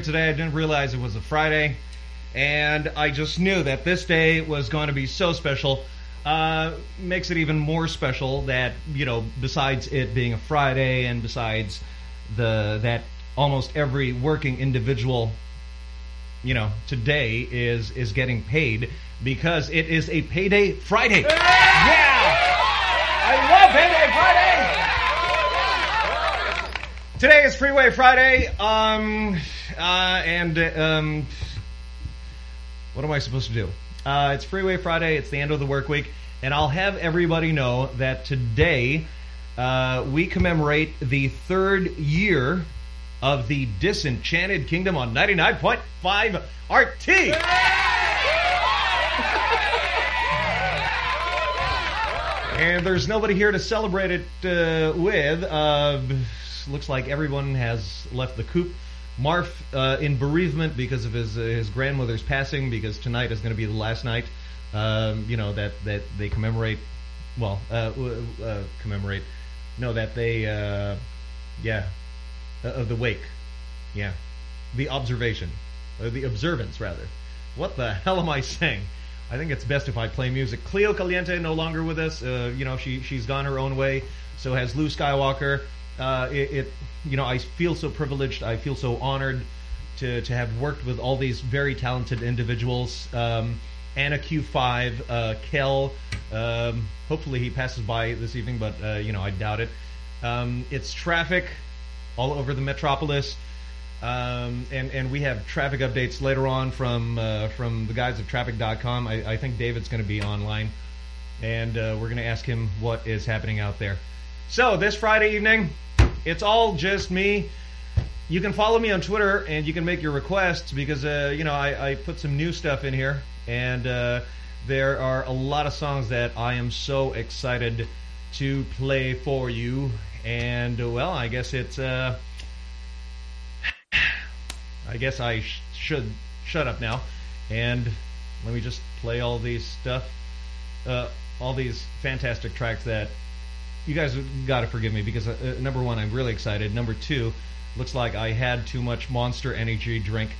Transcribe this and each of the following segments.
today. I didn't realize it was a Friday. And I just knew that this day was going to be so special. Uh, makes it even more special that, you know, besides it being a Friday and besides the that almost every working individual, you know, today is is getting paid because it is a payday Friday. Yeah! I love payday Friday! Today is Freeway Friday. Um, uh, and um, what am I supposed to do? Uh, it's Freeway Friday. It's the end of the work week. And I'll have everybody know that today uh, we commemorate the third year of the Disenchanted Kingdom on 99.5 RT. and there's nobody here to celebrate it uh, with. Uh, looks like everyone has left the coop Marf uh, in bereavement because of his uh, his grandmother's passing, because tonight is going to be the last night, um, you know, that, that they commemorate, well, uh, uh commemorate, no, that they, uh, yeah, uh, of the wake, yeah, the observation, or the observance, rather. What the hell am I saying? I think it's best if I play music. Cleo Caliente no longer with us. you know, she she's gone her own way. So has Lou Skywalker. Uh, it, it, you know, I feel so privileged. I feel so honored to to have worked with all these very talented individuals. Um, Anna Q5, uh, Kel. Um, hopefully he passes by this evening, but uh, you know I doubt it. Um, it's traffic all over the metropolis, um, and and we have traffic updates later on from uh, from the guys of Traffic.com. I, I think David's going to be online, and uh, we're going to ask him what is happening out there. So this Friday evening. It's all just me. You can follow me on Twitter and you can make your requests because, uh, you know, I, I, put some new stuff in here. And uh, there are a lot of songs that I am so excited to play for you. And, well, I guess it's... Uh, I guess I sh should shut up now. And let me just play all these stuff. Uh, all these fantastic tracks that you guys got to forgive me because uh, uh, number one, I'm really excited. Number two, looks like I had too much Monster Energy drink,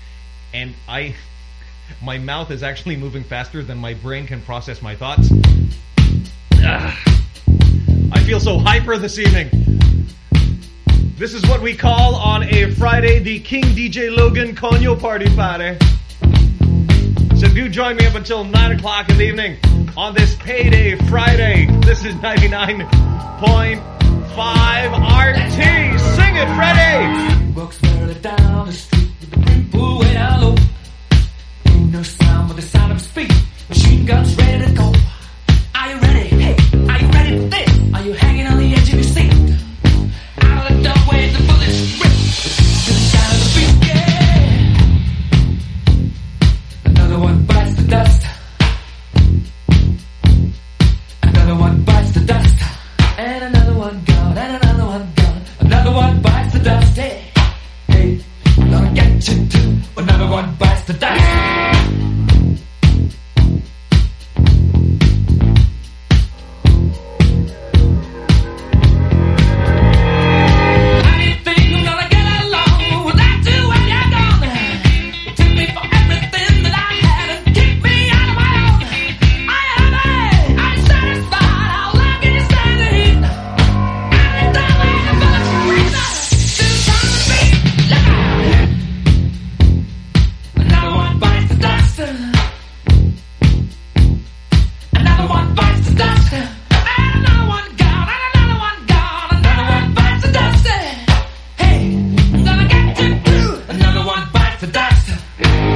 and I, my mouth is actually moving faster than my brain can process my thoughts. I feel so hyper this evening. This is what we call on a Friday the King DJ Logan Conyo Party Party. So do join me up until 9 o'clock in the evening on this payday Friday. This is 99.5 RT. Sing it, Freddie! Walks merrily down the street with the people way down low. Ain't no sound but the sound of his feet. Machine guns ready to go. Are you ready? Hey, are you ready for this? Are you hanging dust.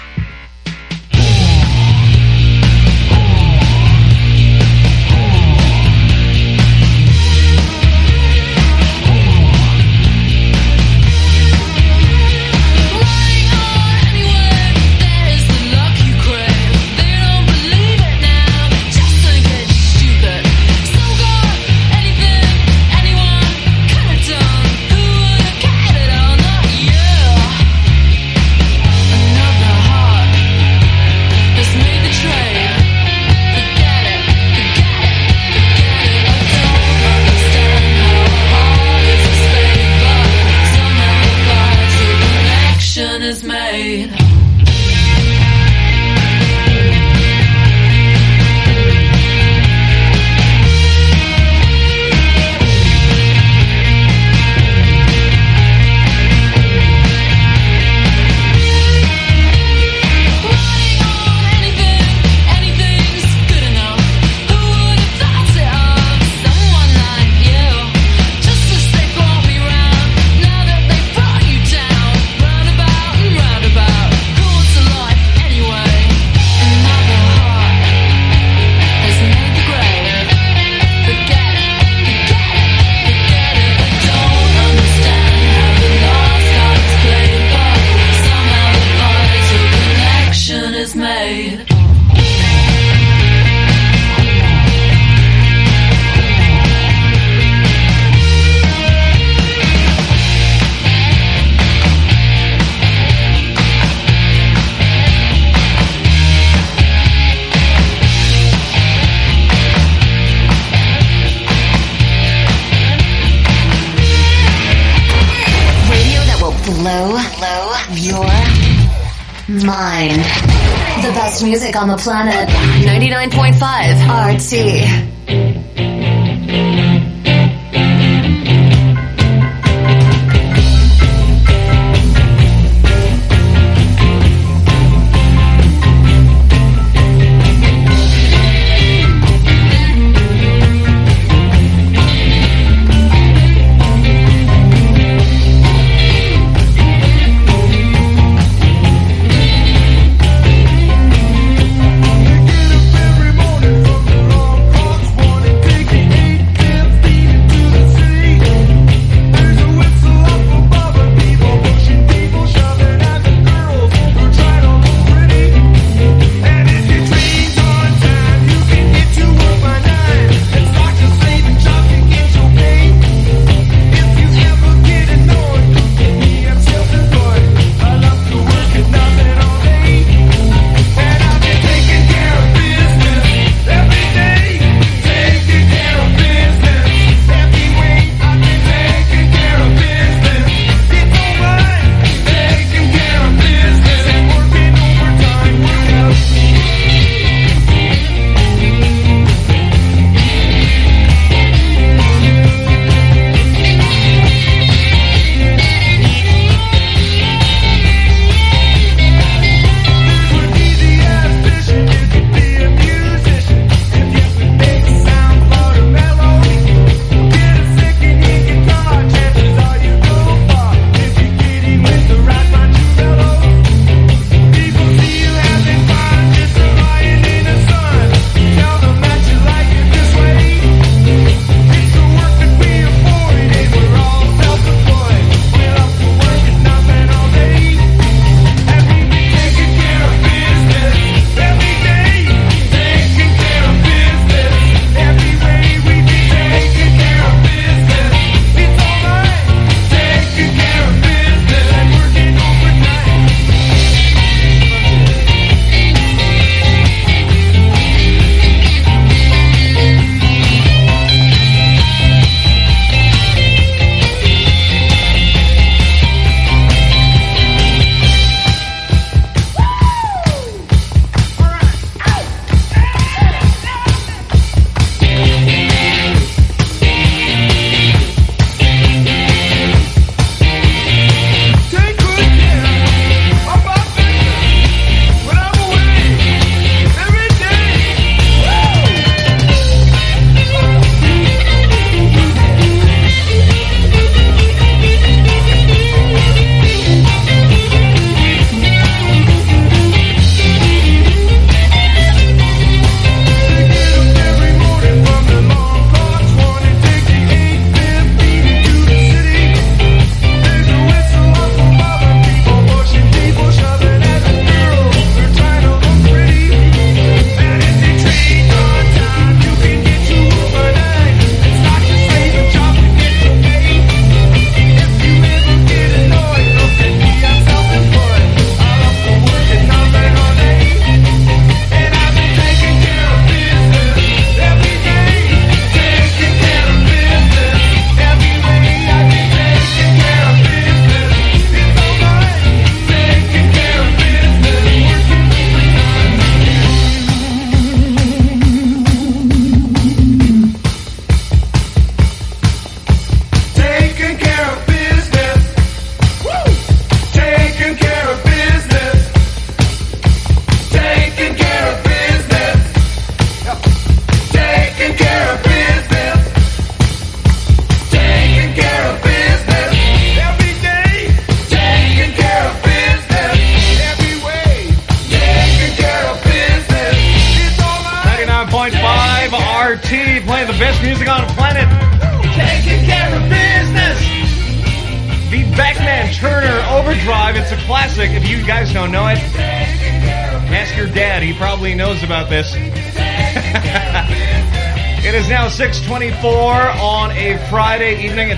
on the planet.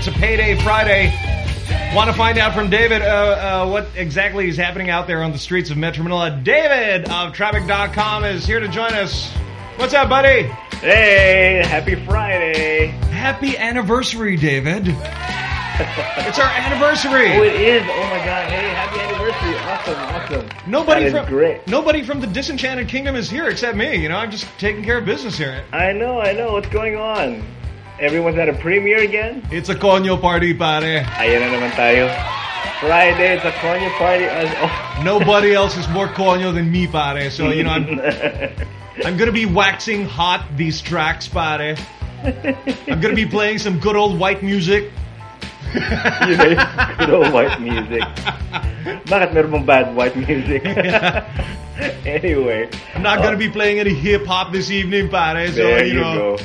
It's a payday Friday. Want to find out from David uh, uh, what exactly is happening out there on the streets of Metro Manila. David of Traffic.com is here to join us. What's up, buddy? Hey, happy Friday. Happy anniversary, David. it's our anniversary. Oh, it is. Oh my god. Hey, happy anniversary. Awesome, awesome. Nobody from great. Nobody from the Disenchanted Kingdom is here except me. You know, I'm just taking care of business here. I know, I know. What's going on? Everyone's at a premiere again. It's a conyo party, pare. Ayan na naman tayo. Friday, it's a conyo party. As, oh. Nobody else is more conyo than me, pare. So you know, I'm I'm gonna be waxing hot these tracks, pare. I'm gonna be playing some good old white music. you know, good old white music. Bakit meron bang bad white music? anyway. I'm not gonna oh. be playing any hip hop this evening, pare. So There you you know, go.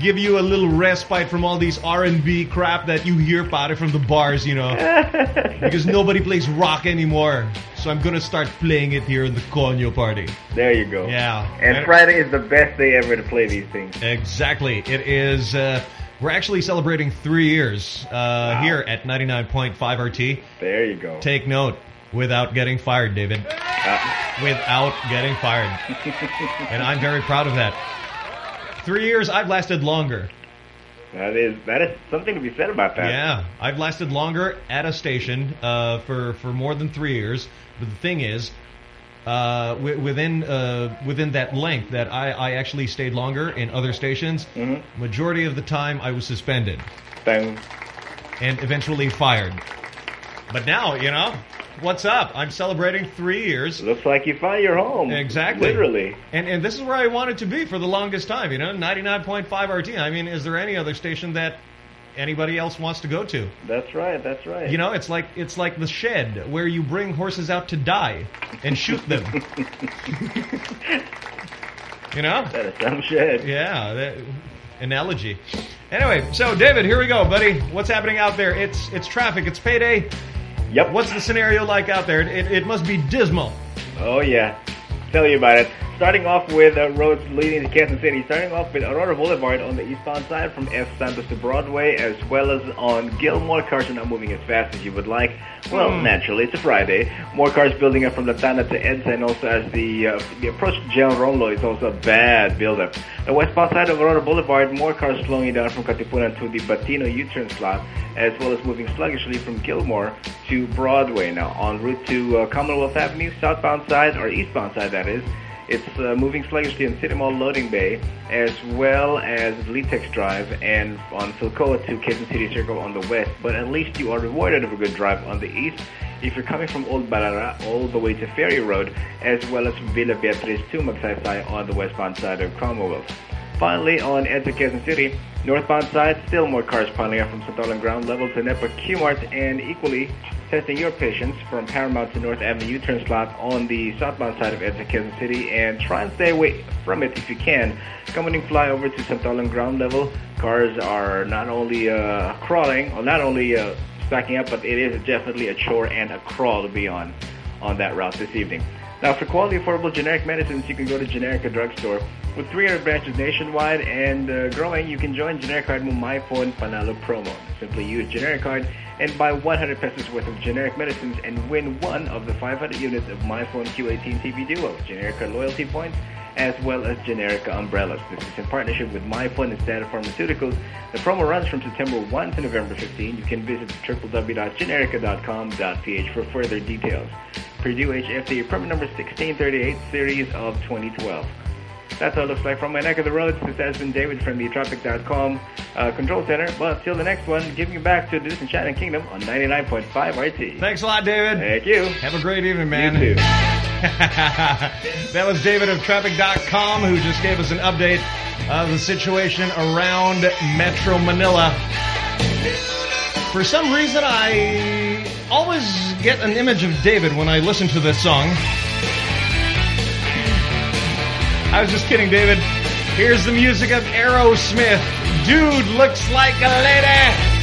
Give you a little respite from all these R&B crap that you hear, pare, from the bars. You know, because nobody plays rock anymore. So I'm gonna start playing it here in the conyo party. There you go. Yeah. And Friday is the best day ever to play these things. Exactly. It is. Uh, we're actually celebrating three years uh, here at 99.5 RT. There you go. Take note, without getting fired, David. Without getting fired. and I'm very proud of that. Three years, I've lasted longer. that is that is something to be said about that. Yeah, I've lasted longer at a station uh, for for more than three years. But the thing is, uh, wi- within uh, within that length, that I, I actually stayed longer in other stations. Majority of the time, I was suspended and eventually fired. But now, you know, what's up? I'm celebrating three years. Looks like you found your home. Exactly. Literally. And and this is where I wanted to be for the longest time, you know, 99.5 RT. I mean, is there any other station that anybody else wants to go to? That's right. That's right. You know, it's like it's like the shed where you bring horses out to die and shoot them. you know? that is some shit. Yeah, that, analogy. Anyway, so David, here we go, buddy. What's happening out there? It's it's traffic. It's payday. Yep. What's the scenario like out there? It, it must be dismal. Oh yeah. Tell you about it. Starting off with uh, roads leading to Quezon City. Starting off with Aurora Boulevard on the eastbound side from F. Santos to Broadway, as well as on Gilmore. Cars are not moving as fast as you would like. Well, naturally, it's a Friday. More cars building up from Lantana to EDSA, and also as the uh, the approach to General Romulo is also a bad buildup. The westbound side of Aurora Boulevard, more cars slowing down from Katipunan to the Batino U-turn slot, as well as moving sluggishly from Gilmore to Broadway. Now, en route to uh, Commonwealth Avenue, southbound side, or eastbound side that is, it's uh, moving sluggishly in City Mall Loading Bay, as well as Litex Drive, and on Philcoa to Quezon City Circle on the west. But at least you are rewarded of a good drive on the east if you're coming from Old Balara all the way to Ferry Road, as well as from Villa Beatriz to Magsaysay on the westbound side of Commonwealth. Finally, on EDSA Quezon City, northbound side, still more cars piling up from Santolan ground level to Nepa Q-Mart, and equally testing your patience from Paramount to North Avenue U-turn slot on the southbound side of EDSA Quezon City, and try and stay away from it if you can. Coming fly over to Santolan ground level, cars are not only uh, crawling, or not only uh, stacking up, but it is definitely a chore and a crawl to be on on that route this evening. Now, for quality, affordable generic medicines, you can go to Generica Drugstore. With 300 branches nationwide and uh, growing, you can join Generic Card My Phone Panalo promo. Simply use Generic Card and buy 100 pesos worth of generic medicines and win one of the 500 units of MyPhone Q18 TV Duo, Generica loyalty points, as well as Generica umbrellas. This is in partnership with MyPhone and Standard Pharmaceuticals. The promo runs from September 1 to November 15. You can visit www.generica.com.ph for further details. Purdue HFD permit number 1638, series of 2012. That's what it looks like from my neck of the roads. This has been David from the Traffic.com uh, Control Center. Well, till the next one, giving you back to the Disenchanted Kingdom on 99.5 RT. Thanks a lot, David. Thank you. Have a great evening, man. You too. that was David of Traffic.com who just gave us an update of the situation around Metro Manila. For some reason, I always get an image of David when I listen to this song. I was just kidding, David. Here's the music of Aerosmith. Dude looks like a lady.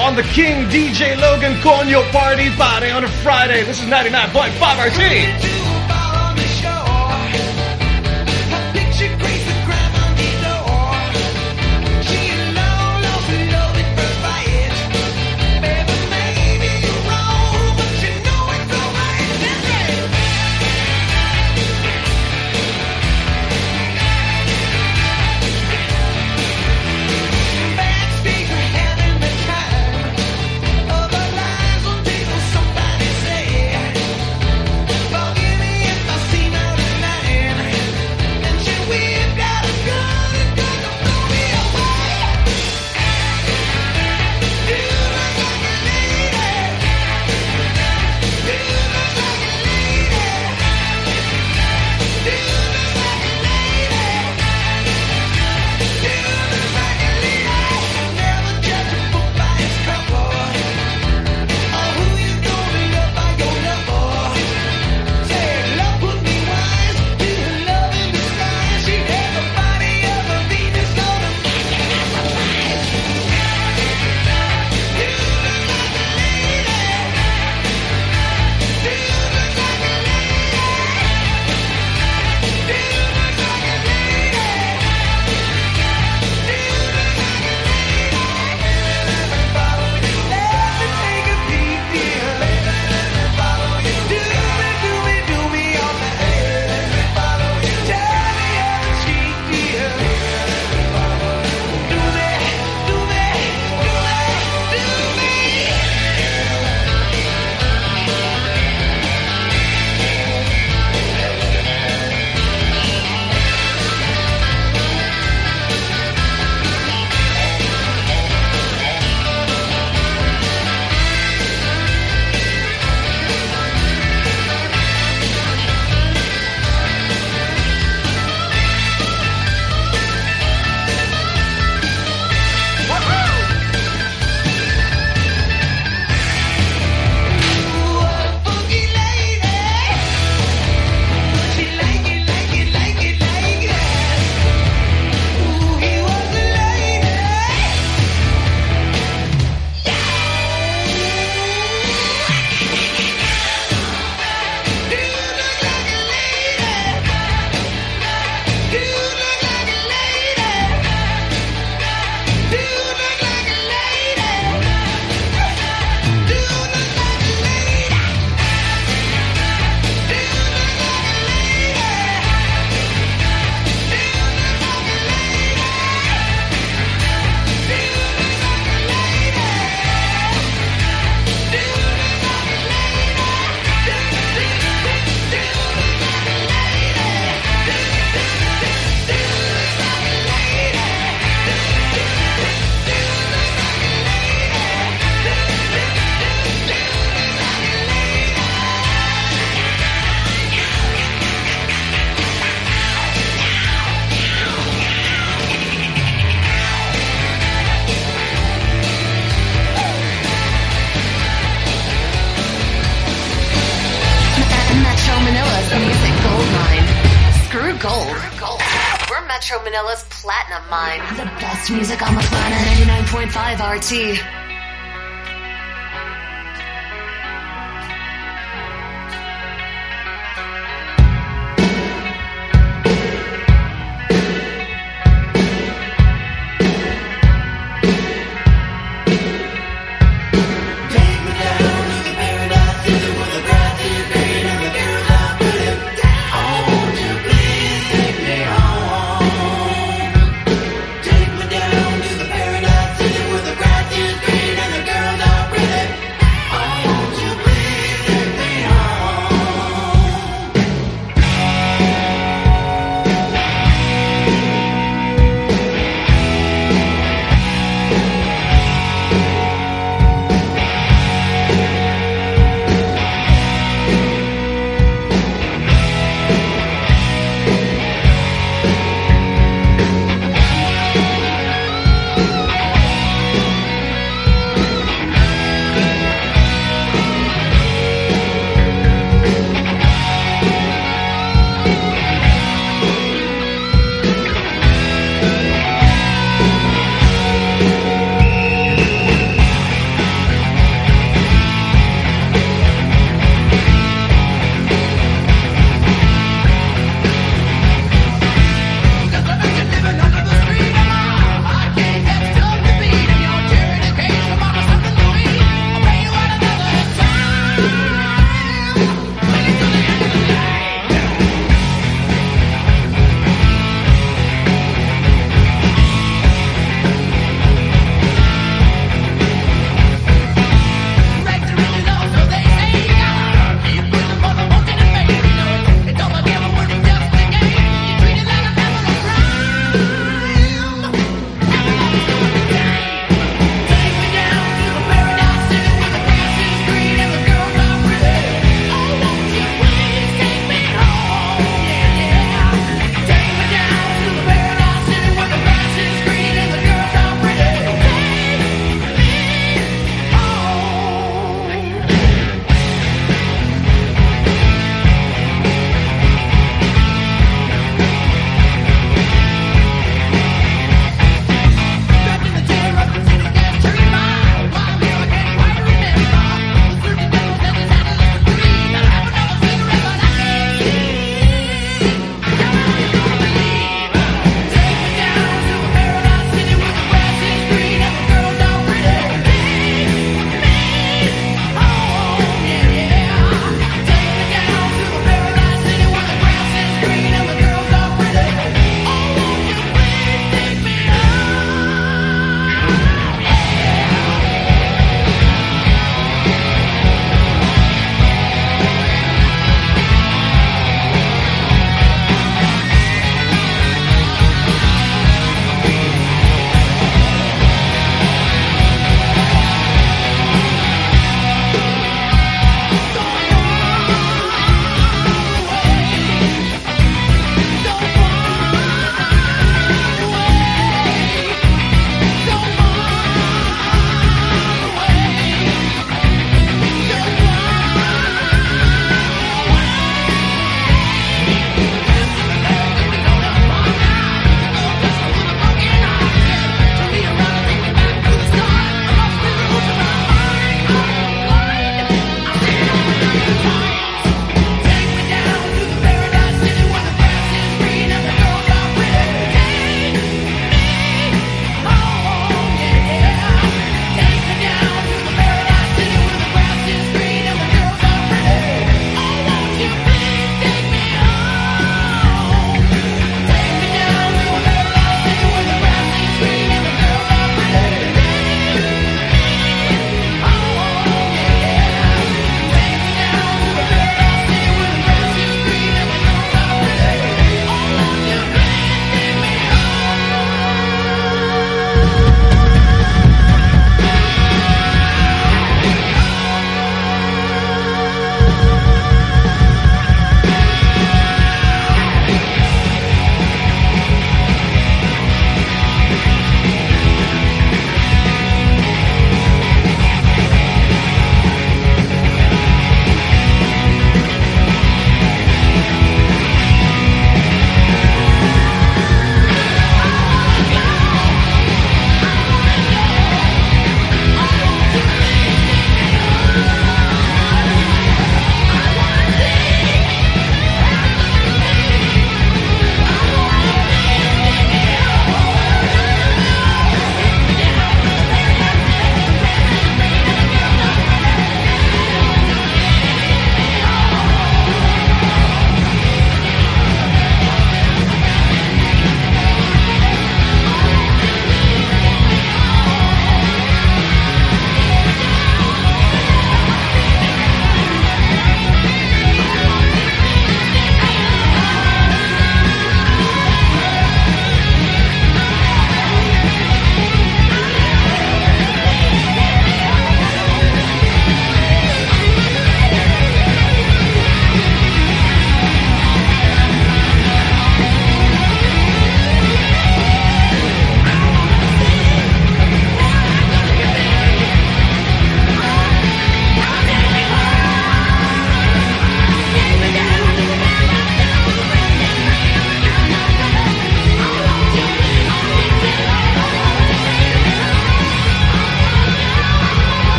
On the King DJ Logan Conyo Party Party on a Friday. This is 99.5 RT. Music on the planet. 99.5 RT.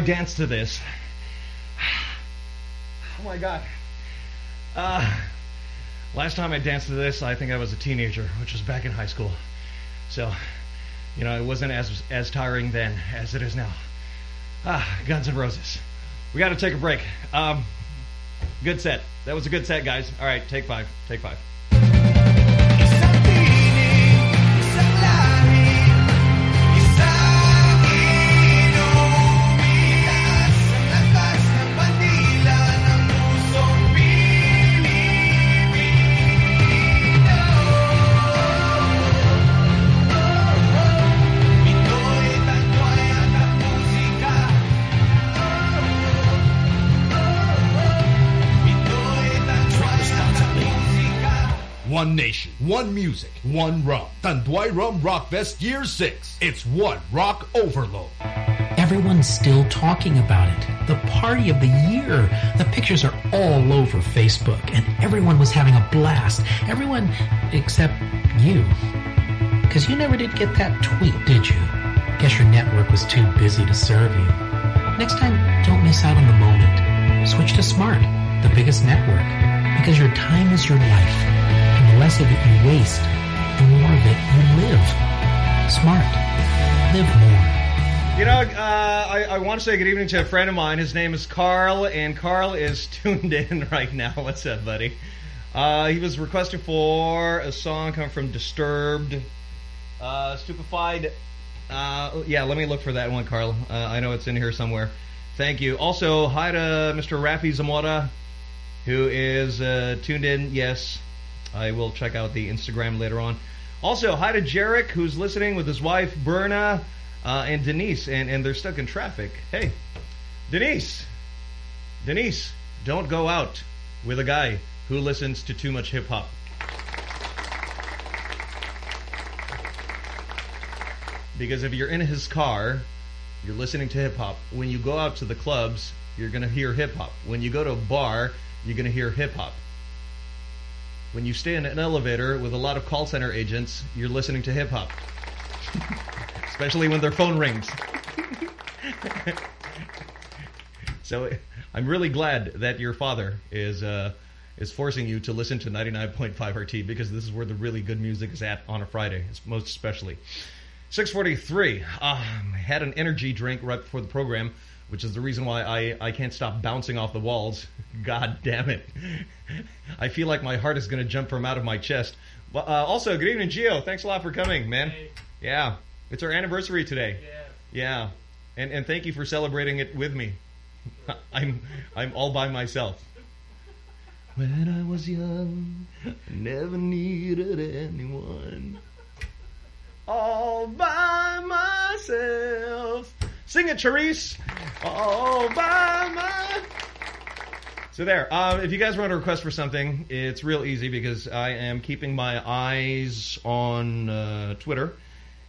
I danced to this. Oh my god. Uh, last time I danced to this, I think I was a teenager, which was back in high school. So, you know, it wasn't as as tiring then as it is now. Ah, Guns N' Roses. We got to take a break. Um, good set. That was a good set, guys. All right, take five. Take five. One nation, one music, one rum. Tanduay Rum Rock Fest Year 6. It's one rock overload. Everyone's still talking about it. The party of the year. The pictures are all over Facebook, and everyone was having a blast. Everyone except you. Because you never did get that tweet, did you? Guess your network was too busy to serve you. Next time, don't miss out on the moment. Switch to Smart, the biggest network. Because your time is your life. Less of it you waste, the more of it you live. Smart. Live more. You know, uh, I, I want to say good evening to a friend of mine. His name is Carl, and Carl is tuned in right now. What's up, buddy? Uh, he was requesting for a song coming from Disturbed, uh, Stupefied. Uh, yeah, let me look for that one, Carl. Uh, I know it's in here somewhere. Thank you. Also, hi to Mr. Rafi Zamora, who is uh, tuned in. Yes, I will check out the Instagram later on. Also, hi to Jarek, who's listening with his wife, Berna, uh, and Denise, and, and they're stuck in traffic. Hey, Denise, Denise, don't go out with a guy who listens to too much hip hop. Because if you're in his car, you're listening to hip hop. When you go out to the clubs, you're going to hear hip hop. When you go to a bar, you're going to hear hip hop. When you stay in an elevator with a lot of call center agents, you're listening to hip hop. Especially when their phone rings. so I'm really glad that your father is uh, is forcing you to listen to 99.5 RT because this is where the really good music is at on a Friday, most especially. 643. Um, had an energy drink right before the program, which is the reason why I, I can't stop bouncing off the walls. God damn it. I feel like my heart is going to jump from out of my chest. But, uh, also, good evening, Gio. Thanks a lot for coming, man. Yeah. It's our anniversary today. Yeah. And and thank you for celebrating it with me. I'm I'm all by myself. When I was young, I never needed anyone. All by myself. Sing it, Charisse. My. So there. Uh, if you guys want to request for something, it's real easy because I am keeping my eyes on uh, Twitter,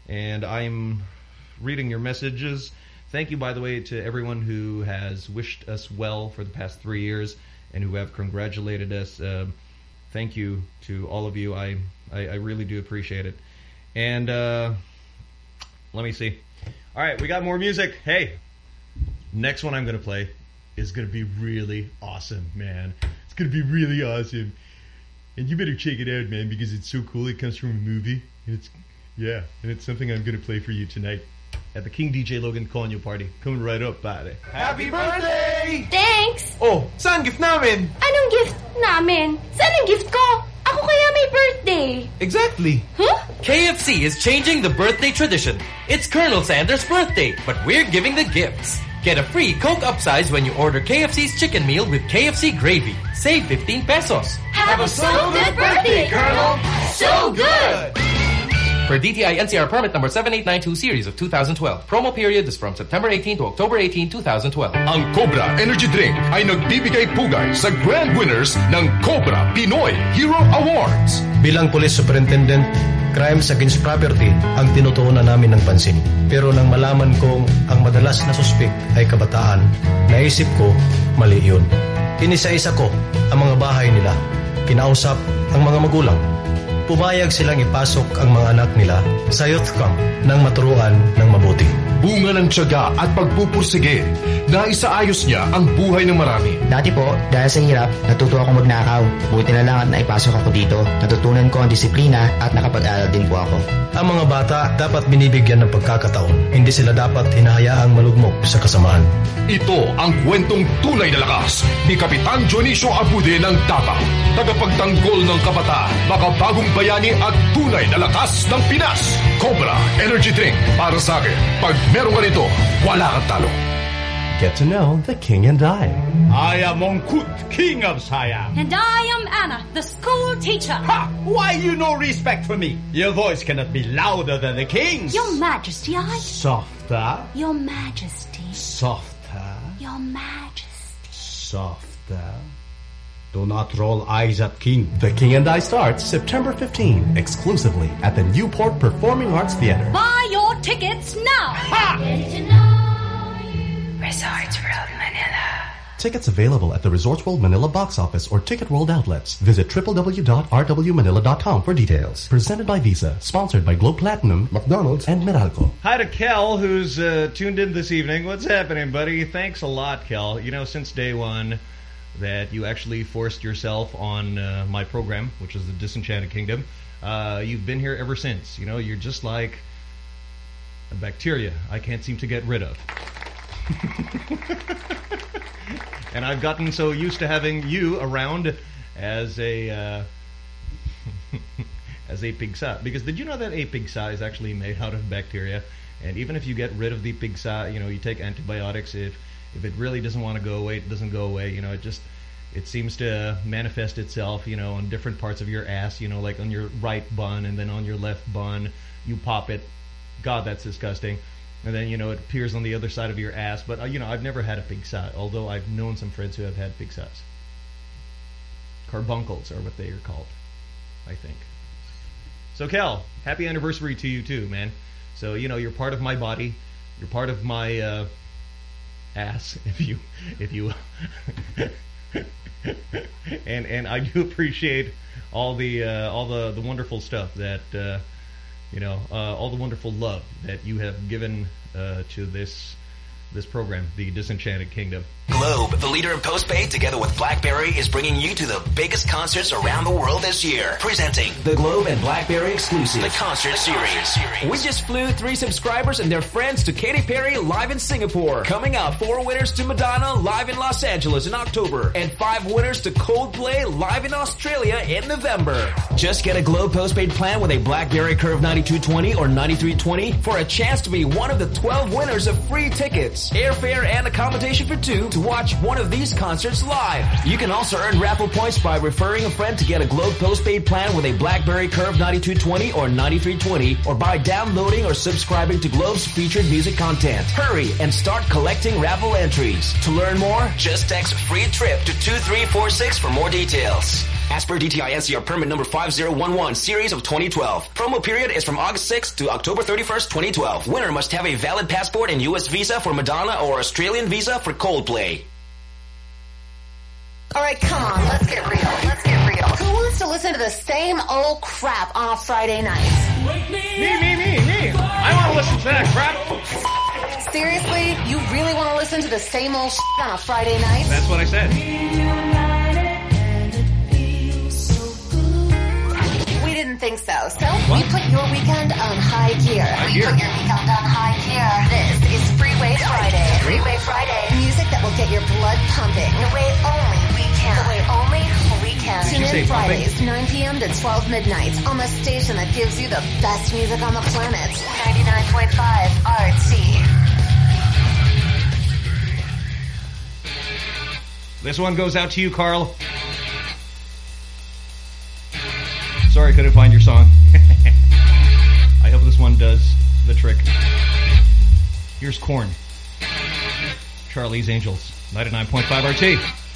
and I'm reading your messages. Thank you, by the way, to everyone who has wished us well for the past three years and who have congratulated us. Uh, thank you to all of you. I, I, I really do appreciate it. And uh, let me see. All right, we got more music. Hey, next one I'm going to play is going to be really awesome, man. It's going to be really awesome. And you better check it out, man, because it's so cool. It comes from a movie. And it's yeah, and it's something I'm going to play for you tonight at the King DJ Logan Conyo party. Coming right up, pare. Happy birthday! Thanks! Oh, saan gift namin? Anong gift namin? Saan ang gift ko? Ako kaya may birthday. Exactly. Huh? KFC is changing the birthday tradition. It's Colonel Sanders' birthday, but we're giving the gifts. Get a free Coke upsize when you order KFC's chicken meal with KFC gravy. Save 15 pesos. Have a so good birthday, Colonel! So good! For DTI NCR permit number 7892 series of 2012. Promo period is from September 18 to October 18, 2012. Ang Cobra Energy Drink ay nagbibigay pugay sa grand winners ng Cobra Pinoy Hero Awards. Bilang police superintendent, crimes against property ang tinutuunan namin ng pansin. Pero nang malaman kong ang madalas na suspek ay kabataan, naisip ko mali yun. Inisa-isa ko ang mga bahay nila. Kinausap ang mga magulang. Pumayag silang ipasok ang mga anak nila sa youth camp nang maturuan ng mabuti. Bunga ng tiyaga at pagpupursige. Naisaayos niya ang buhay ng marami. Dati po, dahil sa hirap, natuto ako magnakaw. Buti na lang at naipasok ako dito. Natutunan ko ang disiplina at nakapag-aral din po ako. Ang mga bata dapat binibigyan ng pagkakataon. Hindi sila dapat hinahayaang malugmok sa kasamaan. Ito ang kwentong tunay na lakas ni Kapitan Dionisio Abude ng Davao. Tagapagtanggol ng kabataan, makabagong bayani at tunay na lakas ng Pinas. Cobra Energy Drink para sa akin. Pag meron ka nito, wala kang talo. Get to know the king and I. I am Mongkut, king of Siam. And I am Anna, the school teacher. Ha! Why you no respect for me? Your voice cannot be louder than the king's. Your Majesty, I... Softer, Your Majesty. softer, Your Majesty. softer. Do not roll eyes at king. The King and I starts September 15, exclusively at the Newport Performing Arts Theater. Buy your tickets now. Resorts World Manila. Tickets available at the Resorts World Manila box office or Ticket World outlets. Visit www.rwmanila.com for details. Presented by Visa, sponsored by Globe Platinum, McDonald's, and Meralco. Hi to Kel, who's uh, tuned in this evening. What's happening, buddy? Thanks a lot, Kel. You know, since day one that you actually forced yourself on uh, my program, which is the Disenchanted Kingdom, uh, you've been here ever since. You know, you're just like a bacteria I can't seem to get rid of. and I've gotten so used to having you around as a uh, as a pigsa. Because did you know that a pigsa is actually made out of bacteria? And even if you get rid of the pigsa, you know, you take antibiotics. If if it really doesn't want to go away, it doesn't go away. You know, it just it seems to manifest itself, you know, on different parts of your ass. You know, like on your right bun and then on your left bun, you pop it. God, that's disgusting. And then, you know, it appears on the other side of your ass. But, uh, you know, I've never had a pigsa, although I've known some friends who have had pigsas. Carbuncles are what they are called, I think. So, Kel, happy anniversary to you, too, man. So, you know, you're part of my body. You're part of my uh, ass, if you... if you and and I do appreciate all the uh, all the, the wonderful stuff that... Uh, you know, uh, all the wonderful love that you have given uh, to this this program, The Disenchanted Kingdom. Globe, the leader in postpaid, together with BlackBerry, is bringing you to the biggest concerts around the world this year. Presenting the Globe and BlackBerry exclusive, the concert series. We just flew three subscribers and their friends to Katy Perry live in Singapore. Coming up, four winners to Madonna live in Los Angeles in October. And five winners to Coldplay live in Australia in November. Just get a Globe postpaid plan with a BlackBerry Curve 9220 or 9320 For a chance to be one of the 12 winners of free tickets, airfare, and accommodation for two to watch one of these concerts live. You can also earn raffle points by referring a friend to get a Globe postpaid plan with a BlackBerry Curve 9220 or 9320 or by downloading or subscribing to Globe's featured music content. Hurry and start collecting raffle entries. To learn more, just text free trip to 2346 for more details. As per DTI NCR permit number 5011 series of 2012. Promo period is from August 6th to October 31st, 2012. Winner must have a valid passport and US visa for Madonna or Australian visa for Coldplay. All right, come on, let's get real. Let's get real. Who wants to listen to the same old crap on a Friday night? Me, me, me, me. I want to listen to that crap. Seriously? You really want to listen to the same old shit on a Friday night? That's what I said. Think so. So we put your weekend on high gear. High we gear. put your weekend on high gear. This is Freeway Friday. Freeway Friday. Music that will get your blood pumping the way only we can. The way only we can. Tune in pumping? Fridays, 9 p.m. to 12 midnight on the station that gives you the best music on the planet. 99.5 RT. This one goes out to you, Carl. Sorry, couldn't find your song. I hope this one does the trick. Here's Korn. Charlie's Angels, 99.5 RT.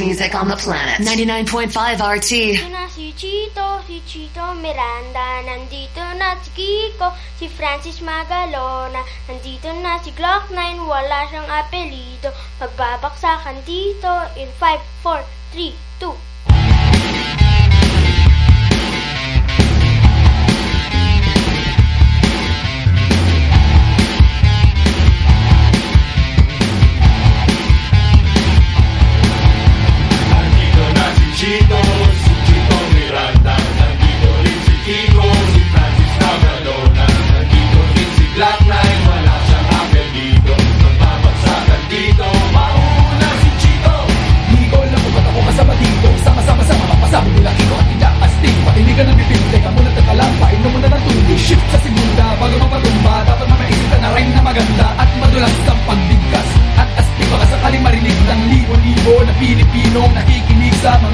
best music on the planet. 99.5 RT. Ito na si Chito, si Chito Miranda. Nandito na si Kiko, si Francis Magalona. Nandito na si Glock 9, wala siyang apelido. Magbabaksakan dito in 5, 4, 3, 2,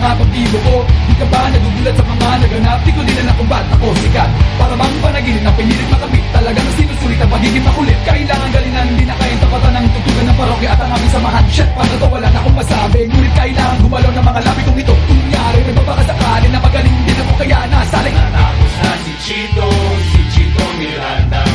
mga pagtibo ko. Di ka ba nagugulat sa mga naganap? Di ko din kung ba't ako sikat. Para bang panaginip na pinilit makabit Talagang sinusulit ang pagiging makulit. Kailangan galingan, hindi na kayang tapatan ng tutugan ng parokya at ang aming samahan. Shit, paano to wala na akong masabi. Ngunit kailangan gumalaw ng mga labi kong ito. Kung nangyari, nagbabakasakali na magaling din ako kaya nasaling Natapos na si Chito, si Chito Miranda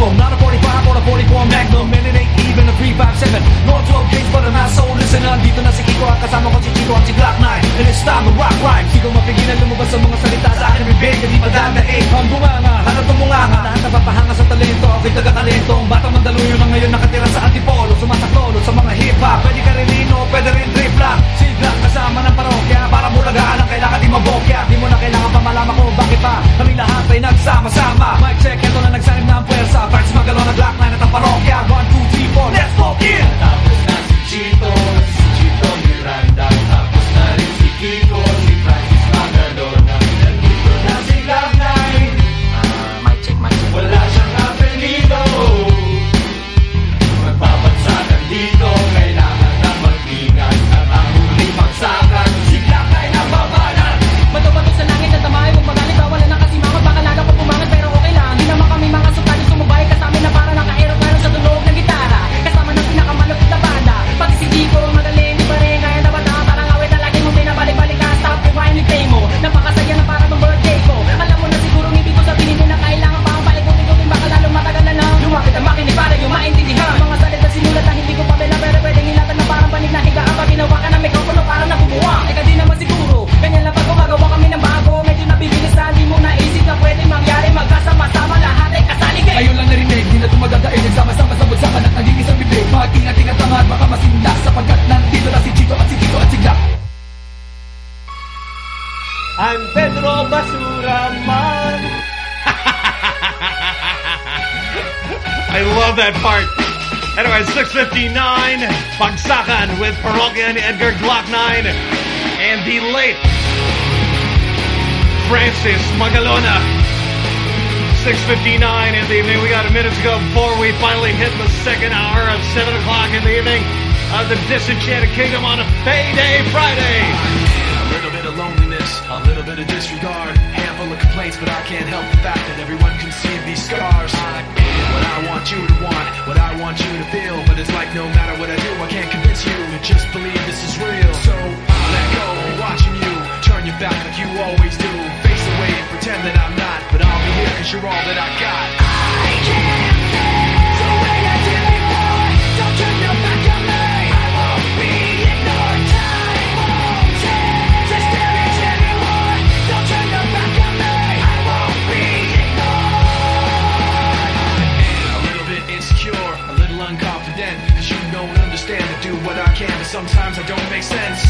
maximum. Not a 45 or a 44 Magnum, and it ain't 357. No 12 gauge, but an asshole listener. Dito na si Kiko at kasama ko si Chico at si Glock 9. And it's time to rock rhyme. Di ko mapigilan lumabas sa mga salita sa akin bibig. Hindi madadaig. Ang bunganga, hanap ang munganga. Lahat napapahanga sa talento. Ako'y taga-talento. Ang batang mandaluyo na ngayon nakatira sa antipolo. Sumasaklolo sa mga hip-hop. Pwede ka rin lino, pwede rin trip lang. Si Glock kasama ng parokya. Para bulagaan ang kailangan di mabokya. Di mo na kailangan pa malaman kung bakit pa. Kami lahat ay nagsama-sama. Mic check, eto na nagsanib na ang puwersa. Francis Magalona, Glock 9 at ang parokya. 1, 2, 3, 4, let's go in! Tapos na si Chito, si Chito Miranda isang bibig Mag-ingat-ingat ang at baka masinda Sapagkat nandito na si Chito at si Kiko at si Gloc I'm Pedro Basuraman. I love that part. Anyway, 659, Bagsakan with Parokya ni Edgar Gloc-9, and the late Francis Magalona. 659 in the evening. We got a minute to go before we finally hit the second hour of 7 o'clock in the evening of the Disenchanted Kingdom on a Payday Friday. A little bit of loneliness, a little bit of disregard, handful of complaints, but I can't help the fact that everyone can see these scars. What I want you to want, what I want you to feel, but it's like no matter what I do, I can't convince you to just believe this is real. So I let go, watching you turn your back like you always do, face away and pretend that I'm not, but I'll be here 'cause you're all that I got. I can't stand the way I did before. Don't turn your back on me. I won't be ignored. Time won't change this damage anymore. Don't turn your back on me. I won't be ignored. I'm A little bit insecure, a little unconfident, 'cause you don't understand to do what I can, but sometimes I don't make sense.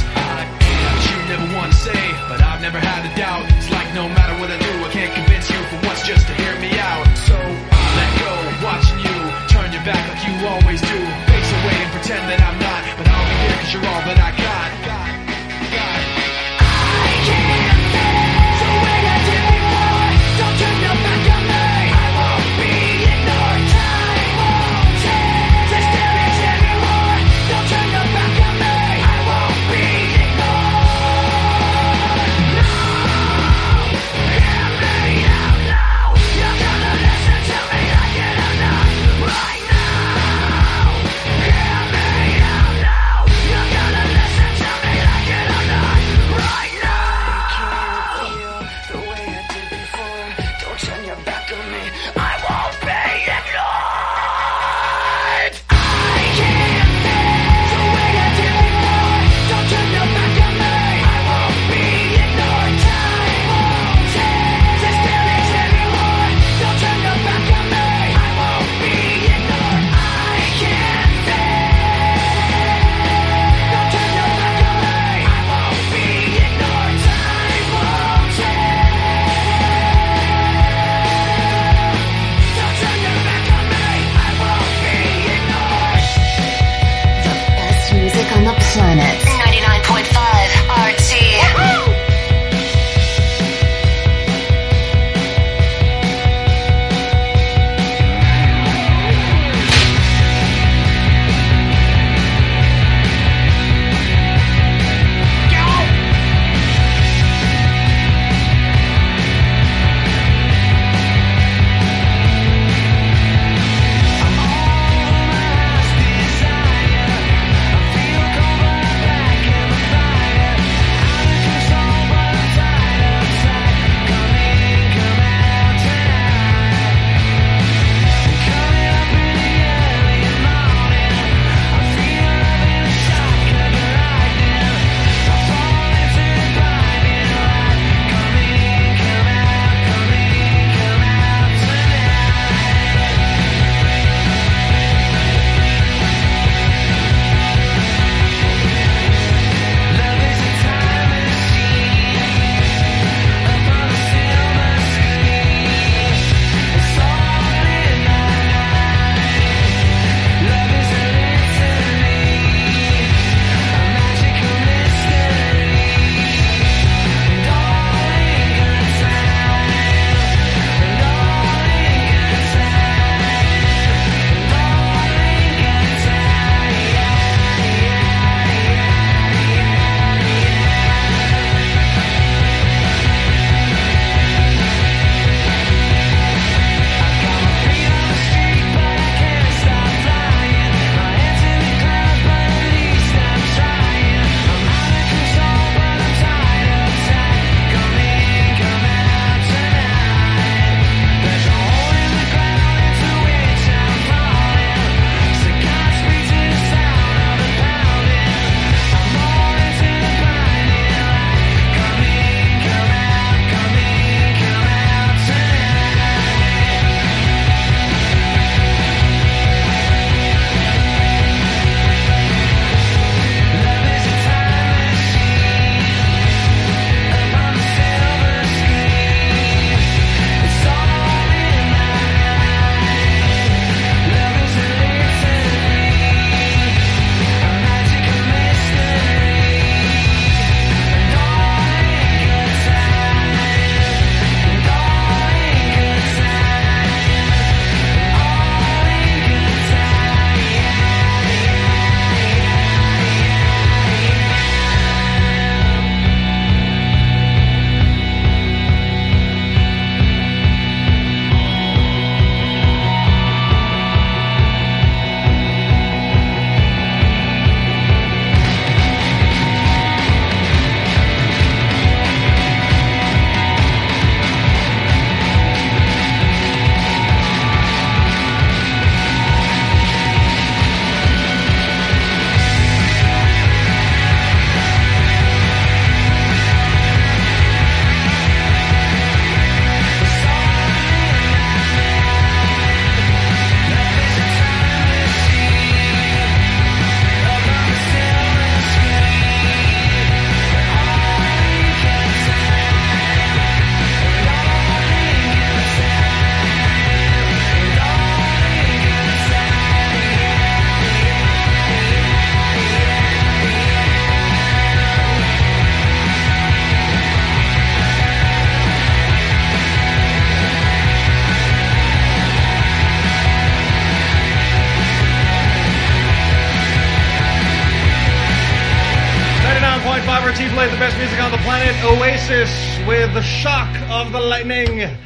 Lightning.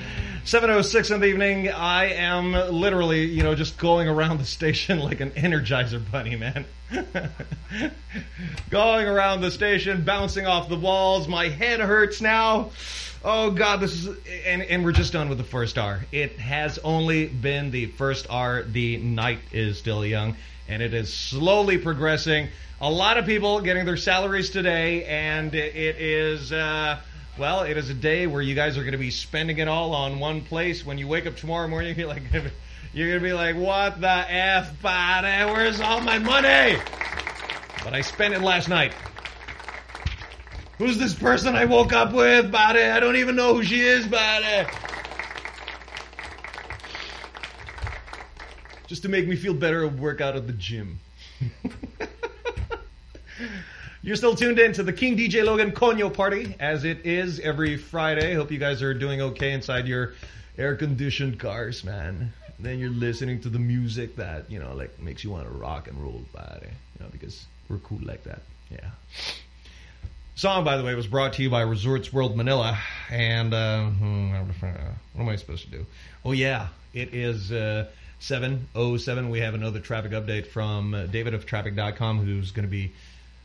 7.06 in the evening. I am literally, you know, just going around the station like an Energizer bunny, man. going around the station, bouncing off the walls. My head hurts now. Oh, God, this is... And, and we're just done with the first hour. It has only been the first hour. The night is still young, and it is slowly progressing. A lot of people getting their salaries today, and it is... Uh, well, it is a day where you guys are going to be spending it all on one place. When you wake up tomorrow morning, you're like, you're going to be like, "What the f, buddy? Where's all my money?" But I spent it last night. Who's this person I woke up with, buddy? I don't even know who she is, buddy. Just to make me feel better, I'll work out at the gym. You're still tuned in to the King DJ Logan Conyo party, as it is every Friday. Hope you guys are doing okay inside your air-conditioned cars, man. Then you're listening to the music that, you know, like makes you want to rock and roll, buddy. You know, because we're cool like that. Yeah. Song, by the way, was brought to you by Resorts World Manila. And, uh, hmm, what am I supposed to do? Oh, yeah. It is uh, 7.07. We have another traffic update from uh, David of Traffic.com, who's going to be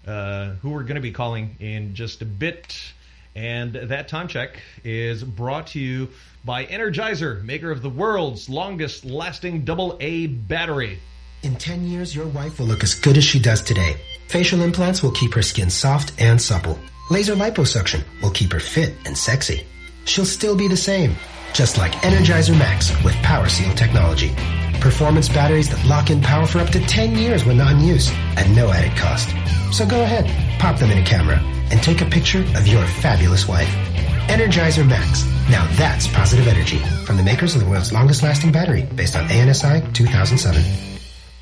uh, who we're going to be calling in just a bit. And that time check is brought to you by Energizer, maker of the world's longest lasting double A battery. In 10 years, your wife will look as good as she does today. Facial implants will keep her skin soft and supple. Laser liposuction will keep her fit and sexy. She'll still be the same, just like Energizer Max with Power Seal technology. Performance batteries that lock in power for up to 10 years when not in use at no added cost. So go ahead, pop them in a camera, and take a picture of your fabulous wife. Energizer Max. Now that's positive energy. From the makers of the world's longest lasting battery, based on ANSI 2007.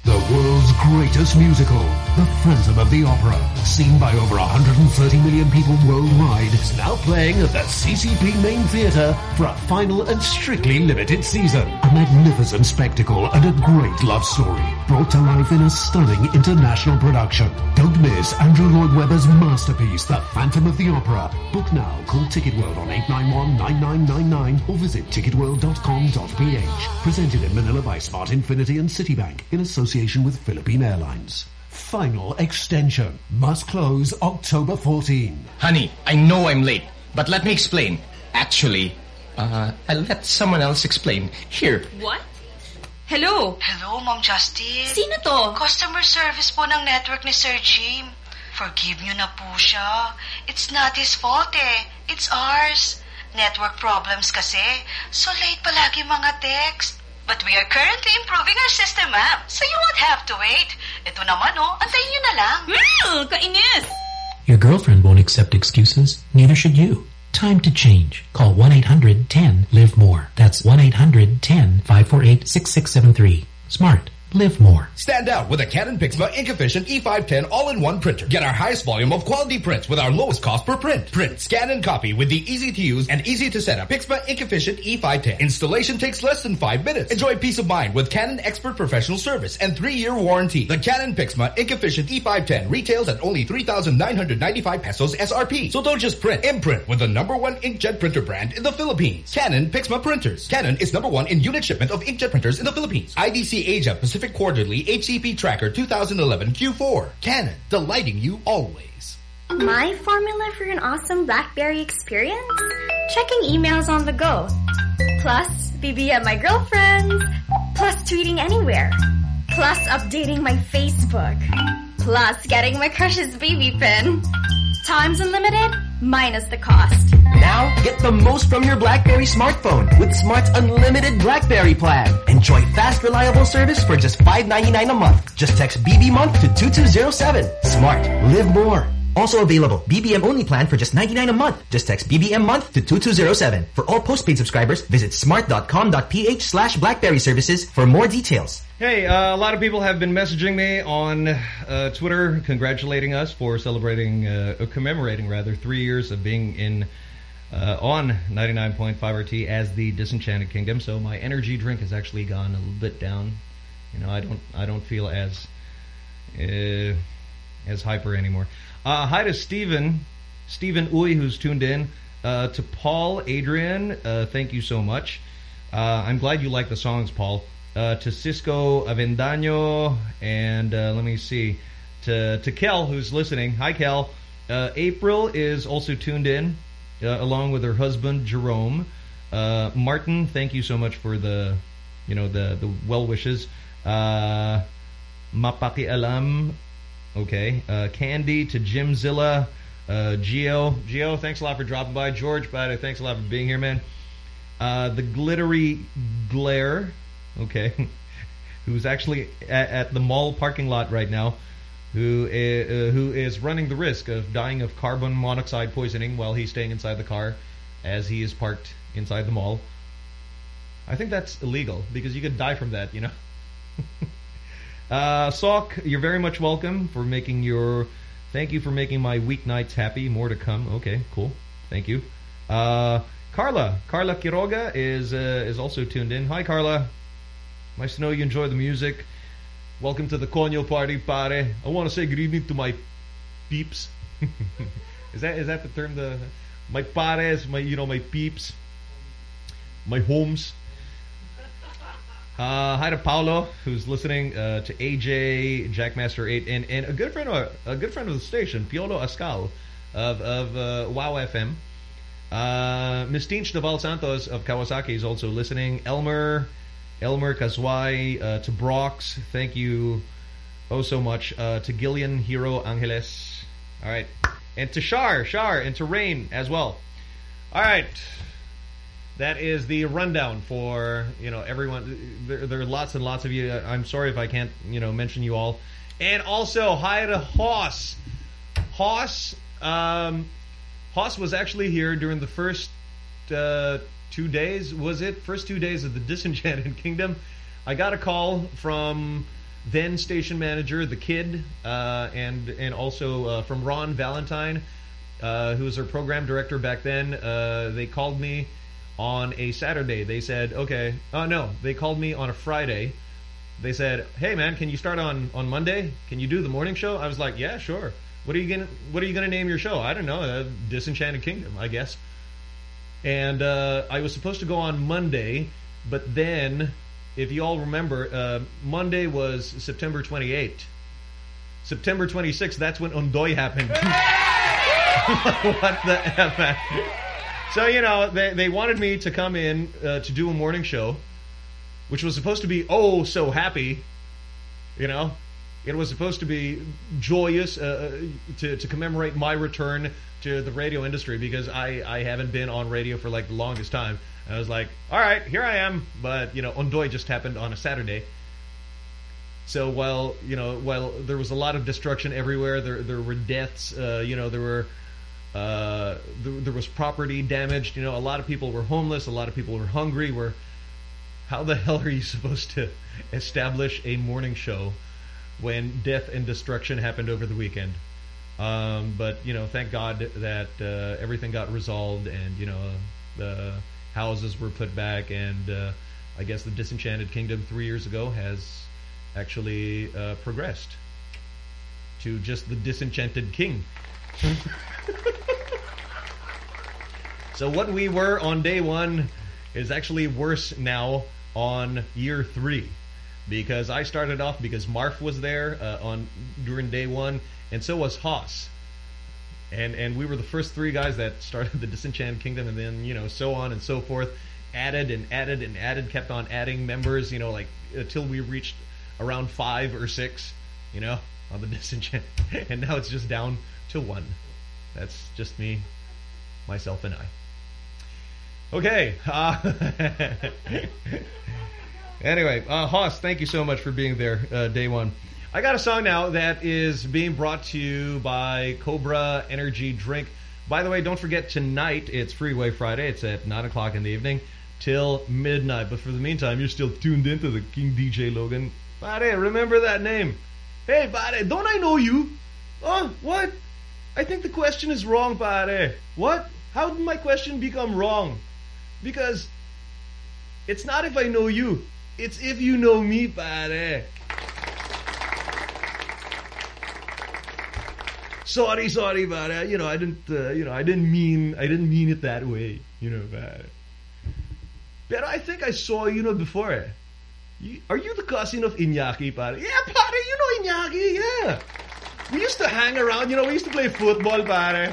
The world's greatest musical, The Phantom of the Opera, seen by over 130 million people worldwide, is now playing at the CCP Main Theatre for a final and strictly limited season. A magnificent spectacle and a great love story, brought to life in a stunning international production. Don't miss Andrew Lloyd Webber's masterpiece, The Phantom of the Opera. Book now, call Ticket World on 891-9999 or visit ticketworld.com.ph. Presented in Manila by Smart Infinity and Citibank in association with Philippine Airlines. Final extension must close October 14. Honey, I know I'm late, but let me explain. Actually, uh, I'll let someone else explain. Here. What? Hello? Hello, Ma'am Justice. Sino to? Customer service po ng network ni Sir Jim. Forgive nyo na po siya. It's not his fault eh. It's ours. Network problems kasi. So late palagi mga text. But we are currently improving our system, ma'am. So you won't have to wait. Ito naman, oh. Antayin nyo na lang. Mm, kainis! Your girlfriend won't accept excuses. Neither should you. Time to change. Call 1-800-10-LIVE-MORE. That's 1-800-10-548-6673. Smart. Live more. Stand out with a Canon Pixma Ink Efficient E510 all-in-one printer. Get our highest volume of quality prints with our lowest cost per print. Print, scan, and copy with the easy-to-use and easy-to-set-up Pixma Ink Efficient E510. Installation takes less than five minutes. Enjoy peace of mind with Canon Expert Professional Service and three-year warranty. The Canon Pixma Ink Efficient E510 retails at only 3,995 pesos SRP. So don't just print, imprint with the number one inkjet printer brand in the Philippines. Canon Pixma Printers. Canon is number one in unit shipment of inkjet printers in the Philippines. IDC Asia Pacific Quarterly HCP Tracker 2011 Q4. Canon, delighting you always. My formula for an awesome BlackBerry experience? Checking emails on the go. Plus, BBM my girlfriends. Plus, tweeting anywhere. Plus, updating my Facebook. Plus, getting my crush's BB PIN. Times unlimited, minus the cost. Now, get the most from your BlackBerry smartphone with Smart's unlimited BlackBerry plan. Enjoy fast, reliable service for just $5.99 a month. Just text BB month to 2207. Smart. Live more. Also available, BBM only plan for just 99 a month. Just text BBM month to 2207. For all postpaid subscribers, visit smart.com.ph slash blackberry services for more details. Hey, uh, a lot of people have been messaging me on uh, Twitter congratulating us for celebrating, uh, commemorating rather, three years of being in uh, on 99.5 RT as the Disenchanted Kingdom. So my energy drink has actually gone a little bit down. You know, I don't I don't feel as uh, as hyper anymore. Uh, hi to Stephen, Stephen Uy, who's tuned in. Uh, to Paul Adrian, uh, thank you so much. Uh, I'm glad you like the songs, Paul. Uh, to Cisco Avendaño, and uh, let me see. To, to Kel, who's listening. Hi, Kel. April is also tuned in, along with her husband, Jerome. Martin, thank you so much for the, you know, the, the well wishes. Mapaki Alam, okay. Uh, Candy to Jimzilla, uh, Geo. Geo, thanks a lot for dropping by. George, buddy, thanks a lot for being here, man. Uh, the Glittery Glare, okay, who's actually at, at the mall parking lot right now, who is, uh, who is running the risk of dying of carbon monoxide poisoning while he's staying inside the car as he is parked inside the mall. I think that's illegal because you could die from that, you know. uh, Sock, you're very much welcome for making your. Thank you for making my weeknights happy. More to come. Okay, cool. Thank you. Uh, Carla, Carla Quiroga is uh, is also tuned in. Hi, Carla. Nice to know you enjoy the music. Welcome to the Conyo party, pare. I want to say good evening to my peeps. is that is that the term? The my pares, my you know my peeps, my homes. Uh, hi to Paolo, who's listening uh, to AJ Jackmaster Eight, and and a good friend of a good friend of the station, Piolo Ascal of of uh, Wow FM. Uh, Miss Tinch Naval Santos of Kawasaki is also listening. Elmer, Elmer Kazwai, uh, to Brox, thank you oh so much. Uh, to Gillian Hero Angeles, all right, and to Shar, Shar, and to Rain as well. All right, that is the rundown for you know everyone. There, there are lots and lots of you. I'm sorry if I can't you know mention you all. And also hi to Hoss. Hoss, um, Hoss was actually here during the first uh, two days. Was it first two days of the Disenchanted Kingdom? I got a call from then station manager, the kid, uh, and and also uh, from Ron Valentine, uh, who was our program director back then. Uh, they called me on a Saturday. They said, okay, oh no, they called me on a Friday. They said, hey man, can you start on on Monday? Can you do the morning show? I was like, yeah, sure. What are you gonna What are you gonna name your show? I don't know, uh, Disenchanted Kingdom, I guess. And uh, I was supposed to go on Monday, but then, if you all remember, uh, Monday was September 28th. September 26th, that's when Ondoy happened. what the F? So, you know, they, they wanted me to come in uh, to do a morning show, which was supposed to be, oh, so happy, you know? It was supposed to be joyous uh, to, to commemorate my return to the radio industry because I, I haven't been on radio for like the longest time. I was like, all right, here I am. But, you know, Ondoy just happened on a Saturday. So while, you know, while there was a lot of destruction everywhere, there, there were deaths, uh, you know, there were... Uh, there, there was property damaged. You know, a lot of people were homeless. A lot of people were hungry. Were how the hell are you supposed to establish a morning show when death and destruction happened over the weekend? Um, but you know, thank God that uh, everything got resolved, and you know, the houses were put back, and uh, I guess the Disenchanted Kingdom three years ago has actually uh, progressed to just the Disenchanted King. So what we were on day one is actually worse now on year three. Because I started off because Marf was there uh, on during day one and so was Haas. And and we were the first three guys that started the Disenchanted Kingdom and then you know so on and so forth. Added and added and added kept on adding members you know like until we reached around five or six you know on the Disenchanted and now it's just down to one that's just me, myself, and I. Okay. Uh, anyway, uh, Haas, thank you so much for being there uh, day one. I got a song now that is being brought to you by Cobra Energy Drink. By the way, don't forget tonight, it's Freeway Friday. It's at 9 o'clock in the evening till midnight. But for the meantime, you're still tuned into the King DJ Logan. Pare, remember that name. Hey, Pare, don't I know you? Oh, what? I think the question is wrong, pare. What? How did my question become wrong? Because it's not if I know you. It's if you know me, pare. sorry, sorry, uh, you know, I didn't, uh, you know, I didn't mean, I didn't mean it that way, you know, but. But I think I saw you know before. You, are you the cousin of Iñaki, pare? Yeah, pare, you know Iñaki, yeah. We used to hang around, you know, we used to play football, pare.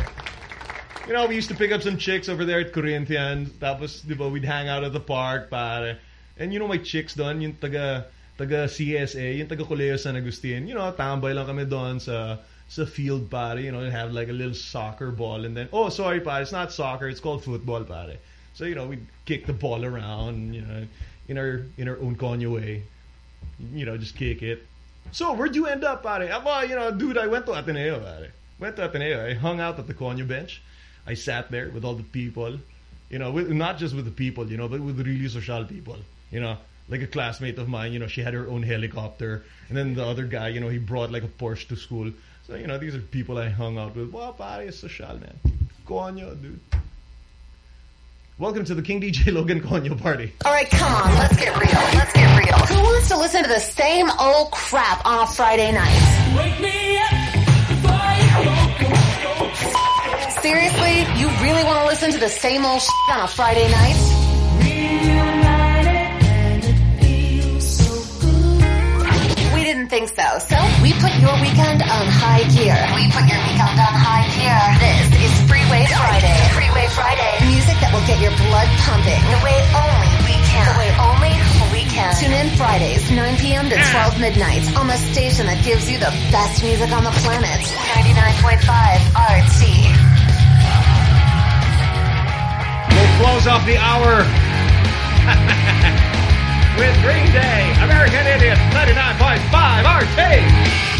You know, we used to pick up some chicks over there at Corinthians. Tapos, di ba, we'd hang out at the park, pare. And you know my chicks doon, yung taga, taga CSA, yung taga Colegio San Agustin. You know, tambay lang kami doon sa, sa field, pare. You know, and have like a little soccer ball. And then, oh, sorry, pare, it's not soccer, it's called football, pare. So, you know, we'd kick the ball around, you know, in our, in our own conyo way. You know, just kick it. So, where'd you end up, pare? Well, you know, dude, I went to Ateneo, pare. Went to Ateneo. I hung out at the conyo bench. I sat there with all the people, you know, with, not just with the people, you know, but with really social people, you know. Like a classmate of mine, you know, she had her own helicopter. And then the other guy, you know, he brought like a Porsche to school. So, you know, these are people I hung out with. Wow, pare, social, man. Conyo, dude. Welcome to the King DJ Logan Conyo party. All right, come on, let's get real. Let's get real. Who wants to listen to the same old crap on a Friday night? Wake me up Seriously? You really want to listen to the same old shit on a Friday night? We didn't think so, so we put your weekend on high gear. We put your weekend on high gear. This is Freeway Friday. Freeway Friday. Music that will get your blood pumping the way only we can. The way only we can. Tune in Fridays, 9 p.m. to 12 midnight on the station that gives you the best music on the planet. 99.5 RT. We'll close off the hour with Green Day, American Idiot, 99.5 RT.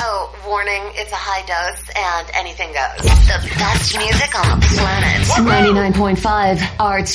Oh, warning, it's a high dose and anything goes. The best music on the planet. 99.5 RT.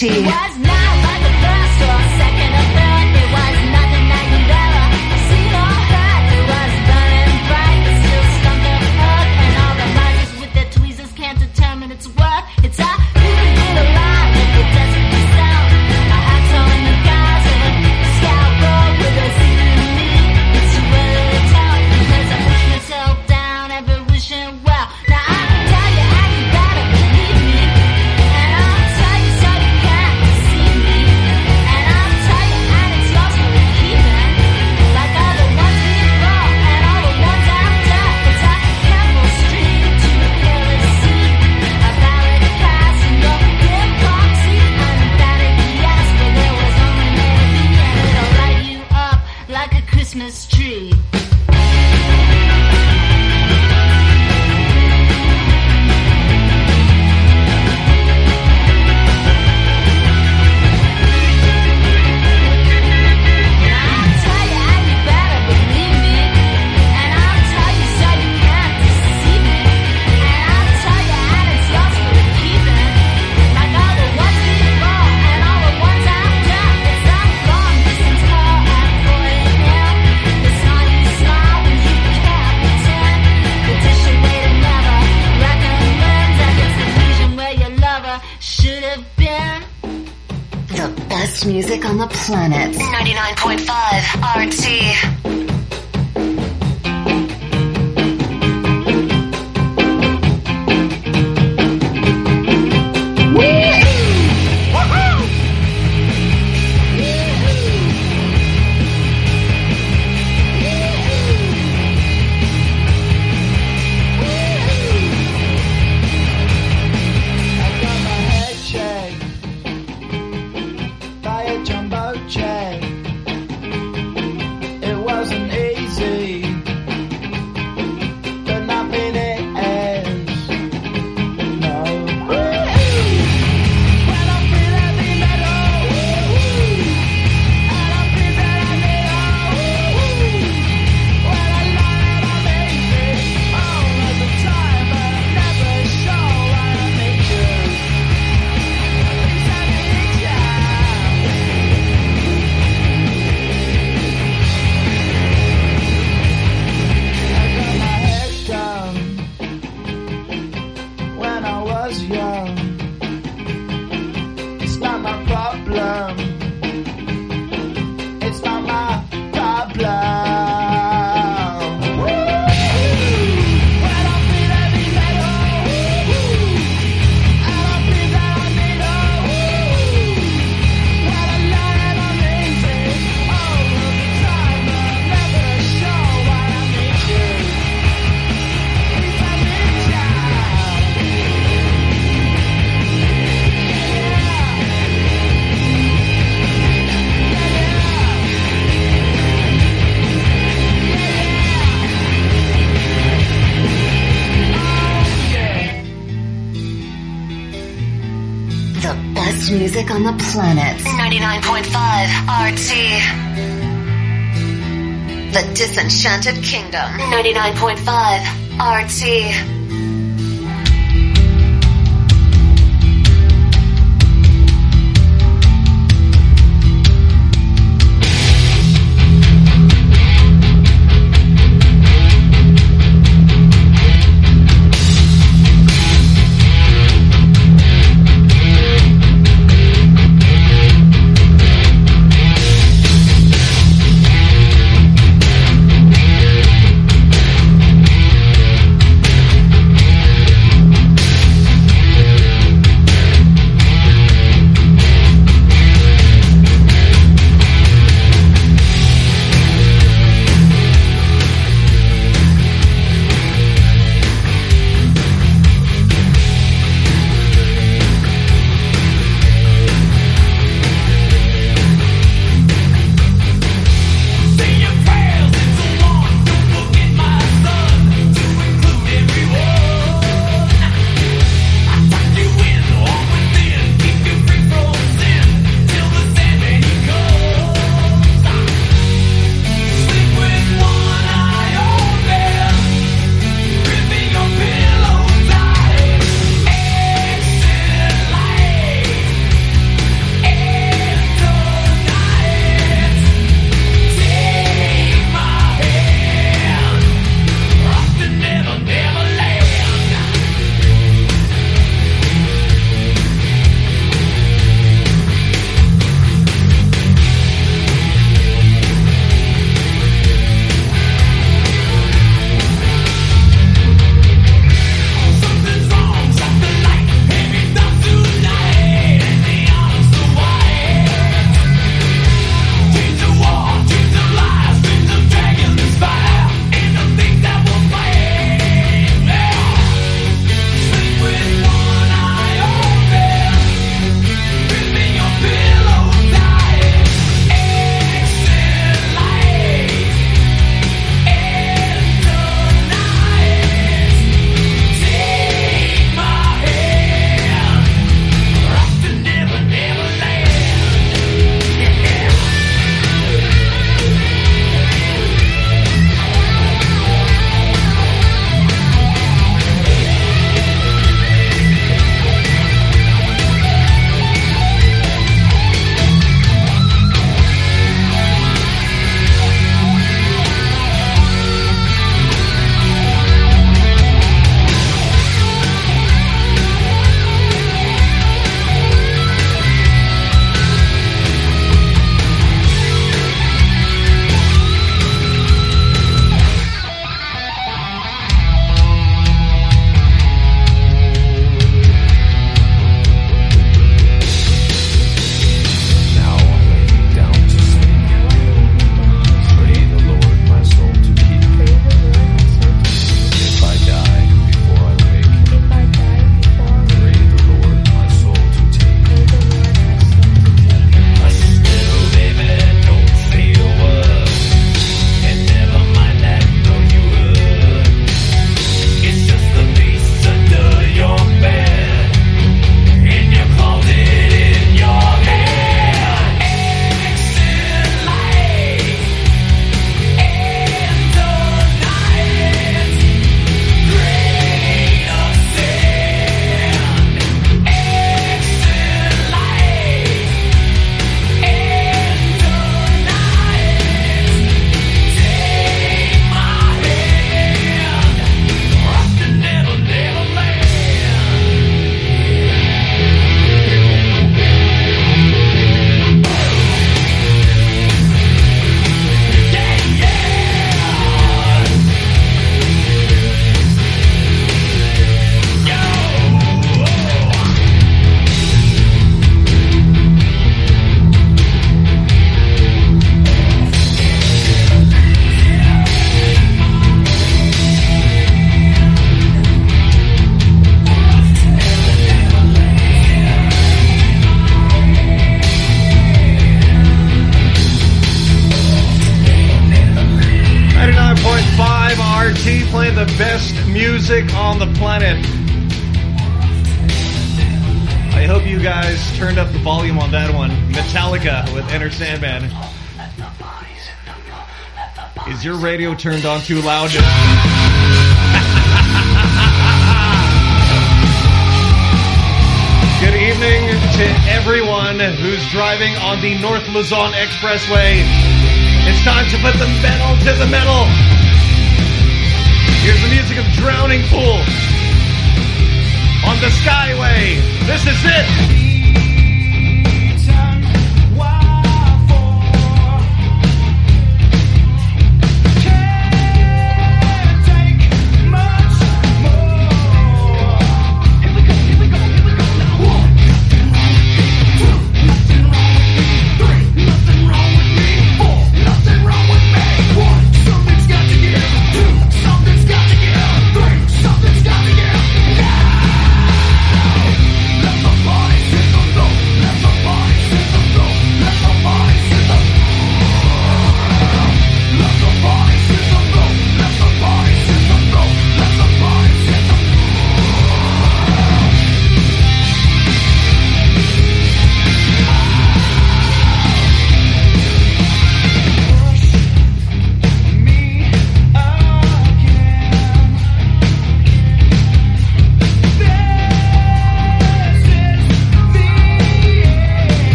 Music on the planet. 99.5 RT. The Disenchanted Kingdom. 99.5 RT. Enter Sandman. Is your radio turned on too loud? Good evening to everyone who's driving on the North Luzon Expressway. It's time to put the metal to the metal. Here's the music of Drowning Pool on the Skyway. This is it.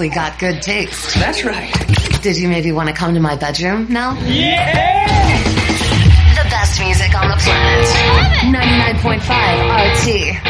Obviously got good taste. That's right. Did you maybe want to come to my bedroom now? Yeah! The best music on the planet. 99.5 RT.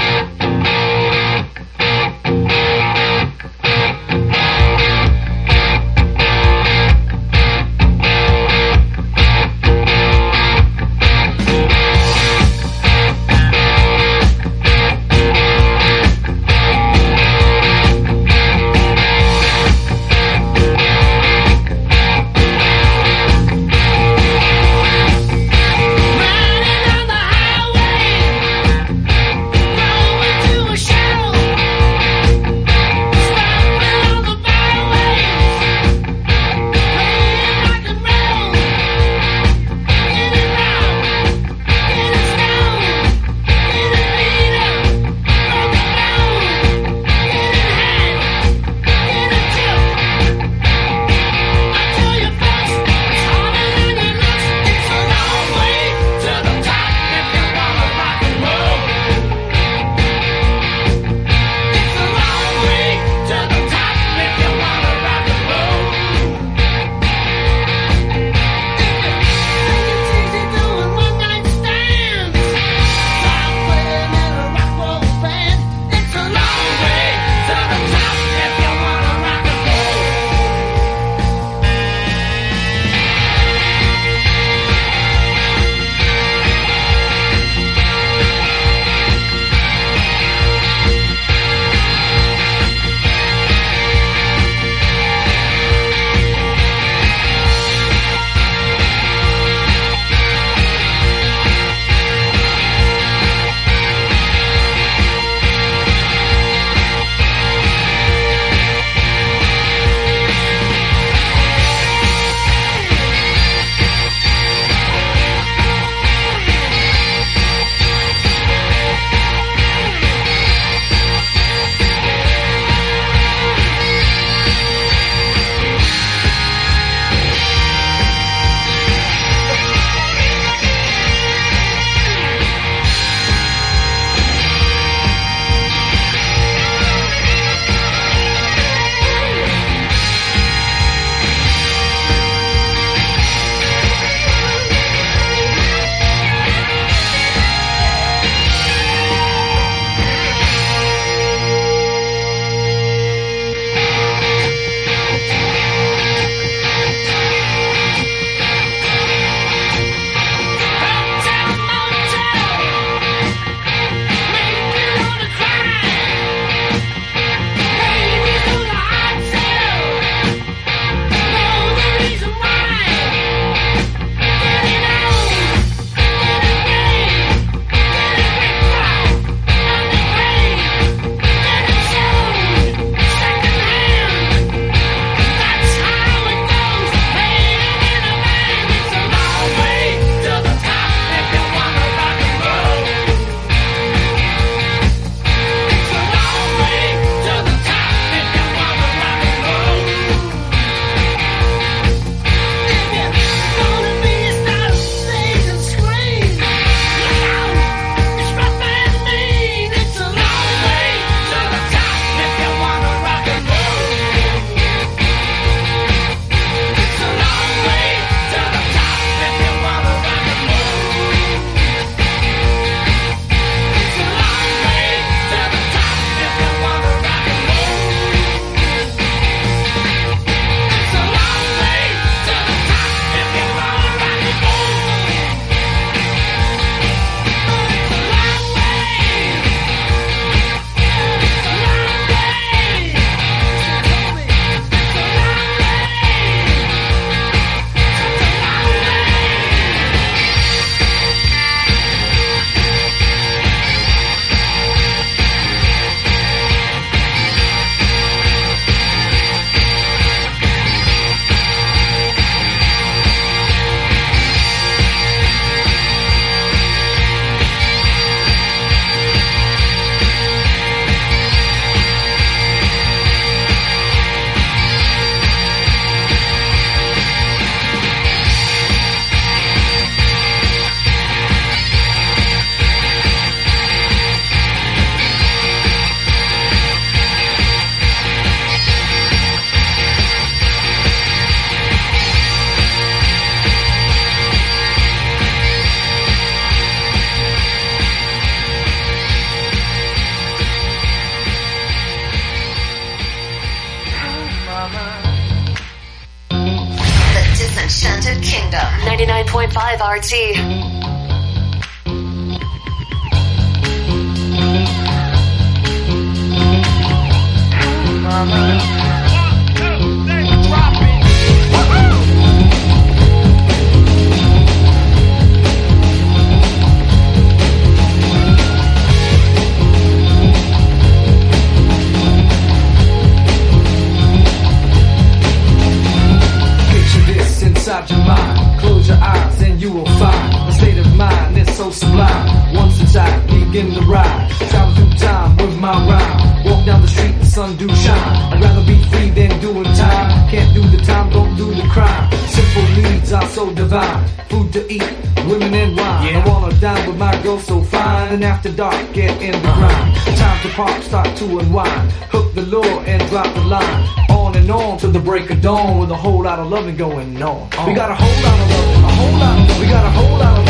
So sublime. Once inside, begin to ride. Travel through time with my rhyme. Walk down the street, the sun do shine. I'd rather be free than doing time. Can't do the time, don't do the crime. Simple needs are so divine. Food to eat, women and wine. I wanna dine with my girl so fine. And after dark, get in the grind. Time to pop, start to unwind. Hook the lure and drop the line. On and on till the break of dawn with a whole lot of loving going on. We got a whole lot of love, a whole lot of loving. We got a whole lot of loving,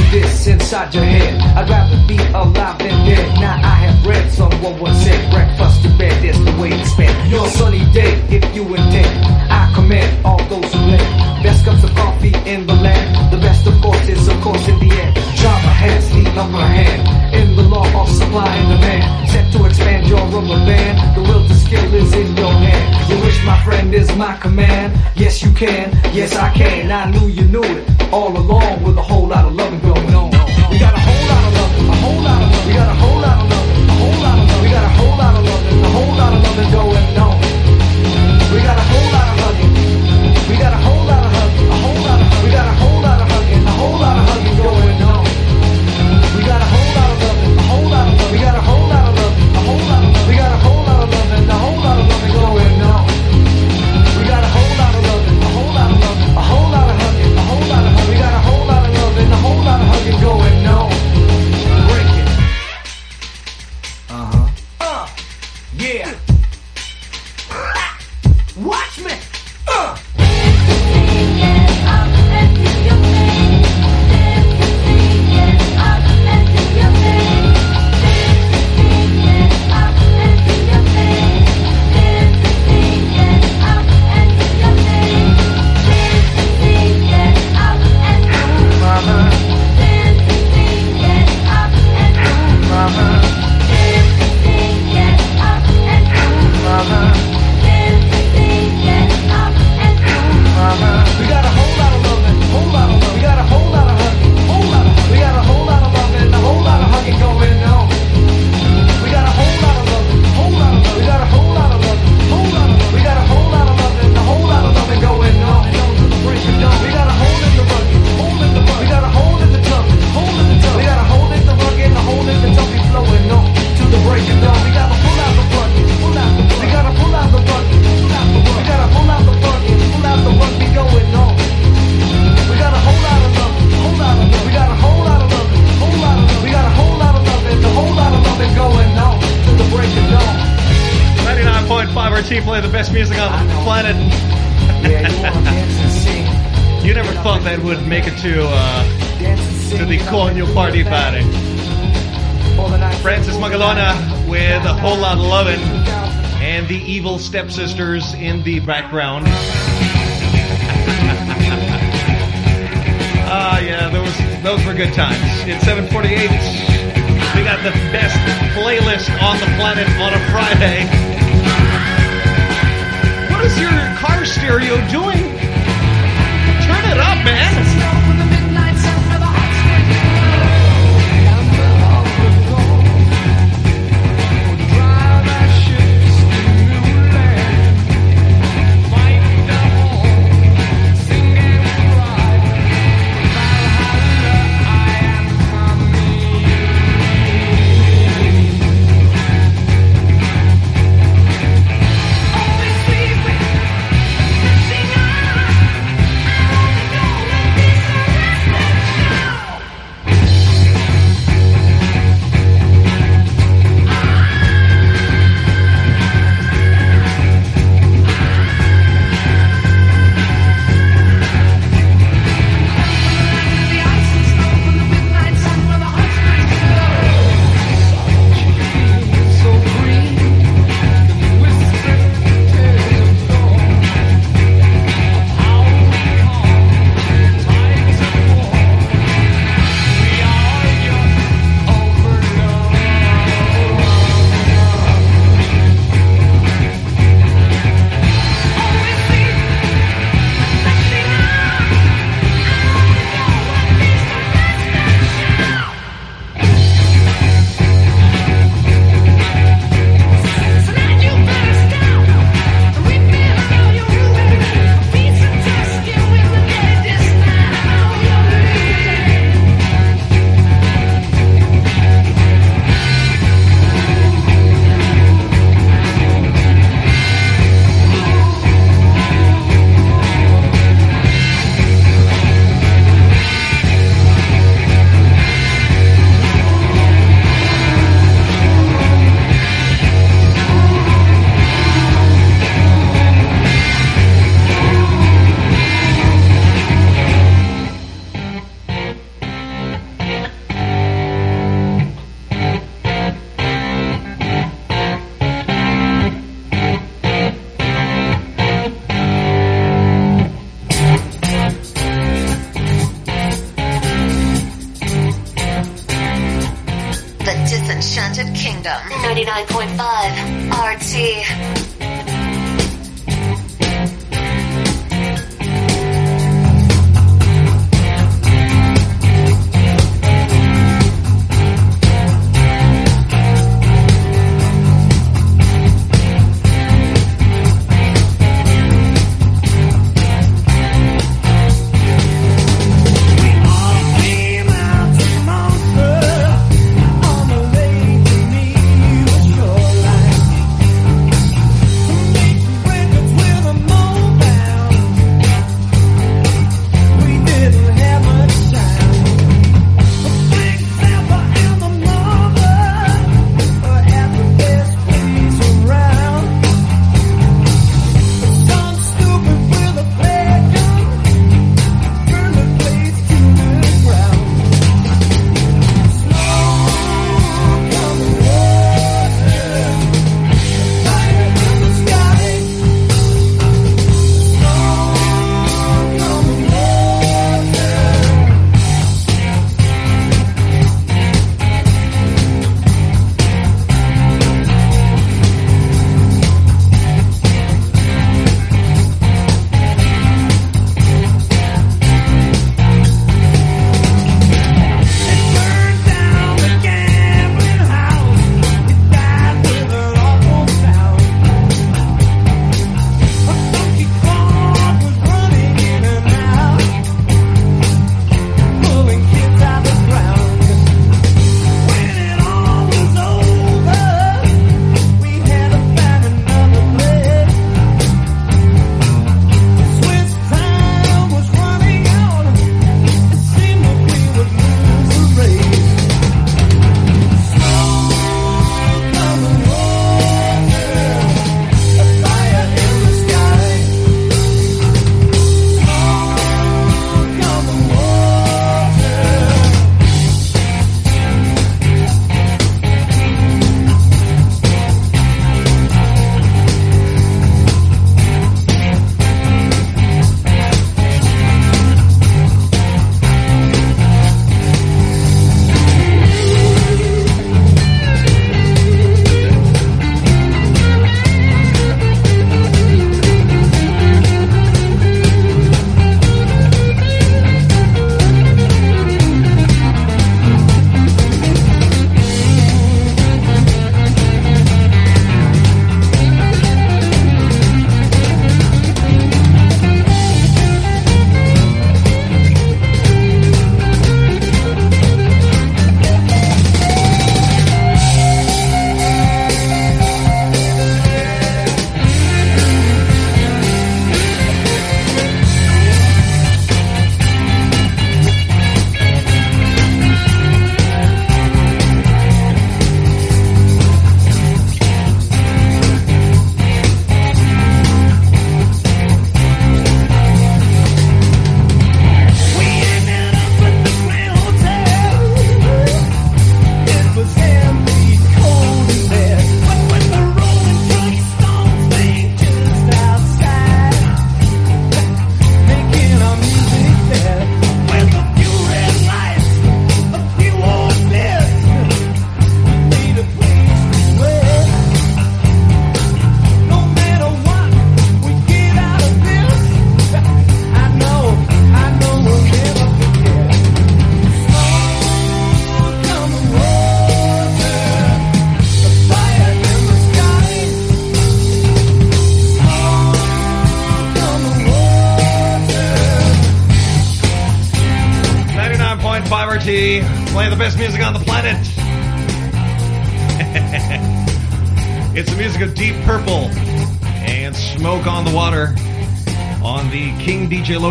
this inside your head. I'd rather be alive than dead. Now I have read someone once said breakfast to bed is the way to spend your sunny day if you intend. I commend all those who live. Best cups of coffee in the land. The best of course is of course in the end. Java has the upper hand in the law of supply and demand. Set to expand your rubber band. The will to skill is in your hand. You wish my friend is my command. Yes you can, yes I can. I knew you knew it all along with a whole lot of love and loving going on. We got a whole lot of loving, a whole lot of loving. We got a whole lot of loving, a whole lot of loving. We got a whole lot of loving, a whole lot of loving going on. We got a whole the evil stepsisters in the background. Ah, yeah, those those were good times. It's 7:48. We got the best playlist on the planet on a Friday. What is your car stereo doing? Turn it up, man.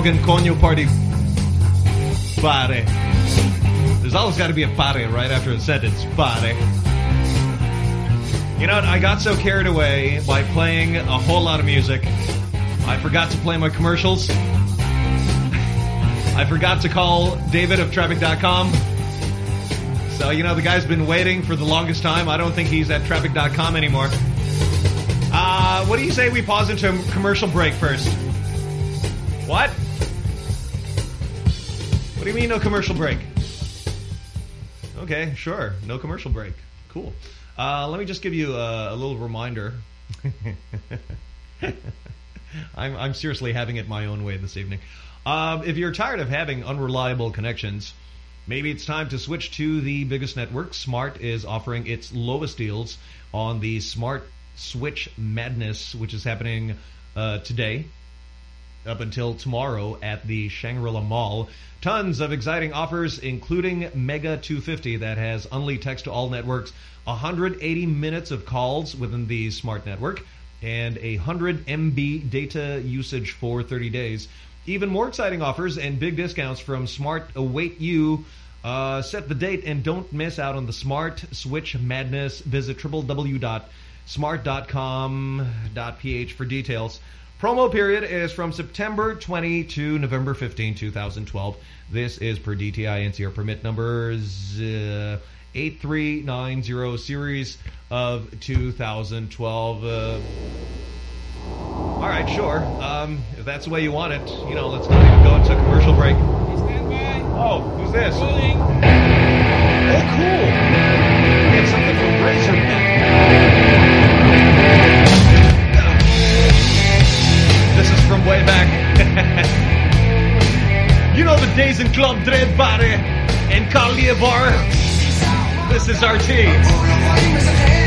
King DJ Logan Conyo Party. Pare. There's always got to be a pare right after a sentence. Pare. You know what? I got so carried away by playing a whole lot of music. I forgot to play my commercials. I forgot to call David of Traffic.com. So, you know, the guy's been waiting for the longest time. I don't think he's at Traffic.com anymore. Uh, what do you say we pause into a commercial break first? Do you mean no commercial break? Okay, sure. No commercial break. Cool. Uh, let me just give you a, a little reminder. I'm, I'm seriously having it my own way this evening. Um, if you're tired of having unreliable connections, maybe it's time to switch to the biggest network. Smart is offering its lowest deals on the Smart Switch Madness, which is happening uh, today up until tomorrow at the Shangri-La Mall. Tons of exciting offers, including Mega 250 that has only text to all networks, 180 minutes of calls within the smart network, and a 100 MB data usage for 30 days. Even more exciting offers and big discounts from Smart await you. Uh, set the date and don't miss out on the Smart Switch Madness. Visit www.smart.com.ph for details. Promo period is from September 20 to November 15, 2012. This is per DTI NCR permit numbers uh, 8390 series of 2012. Uh, all right, sure. Um, if that's the way you want it, you know, let's not even go into a commercial break. Stand by. Oh, who's this? Oh, cool. Way back. you know the days in Club Dredd Bar and Calia Bar? This is RT.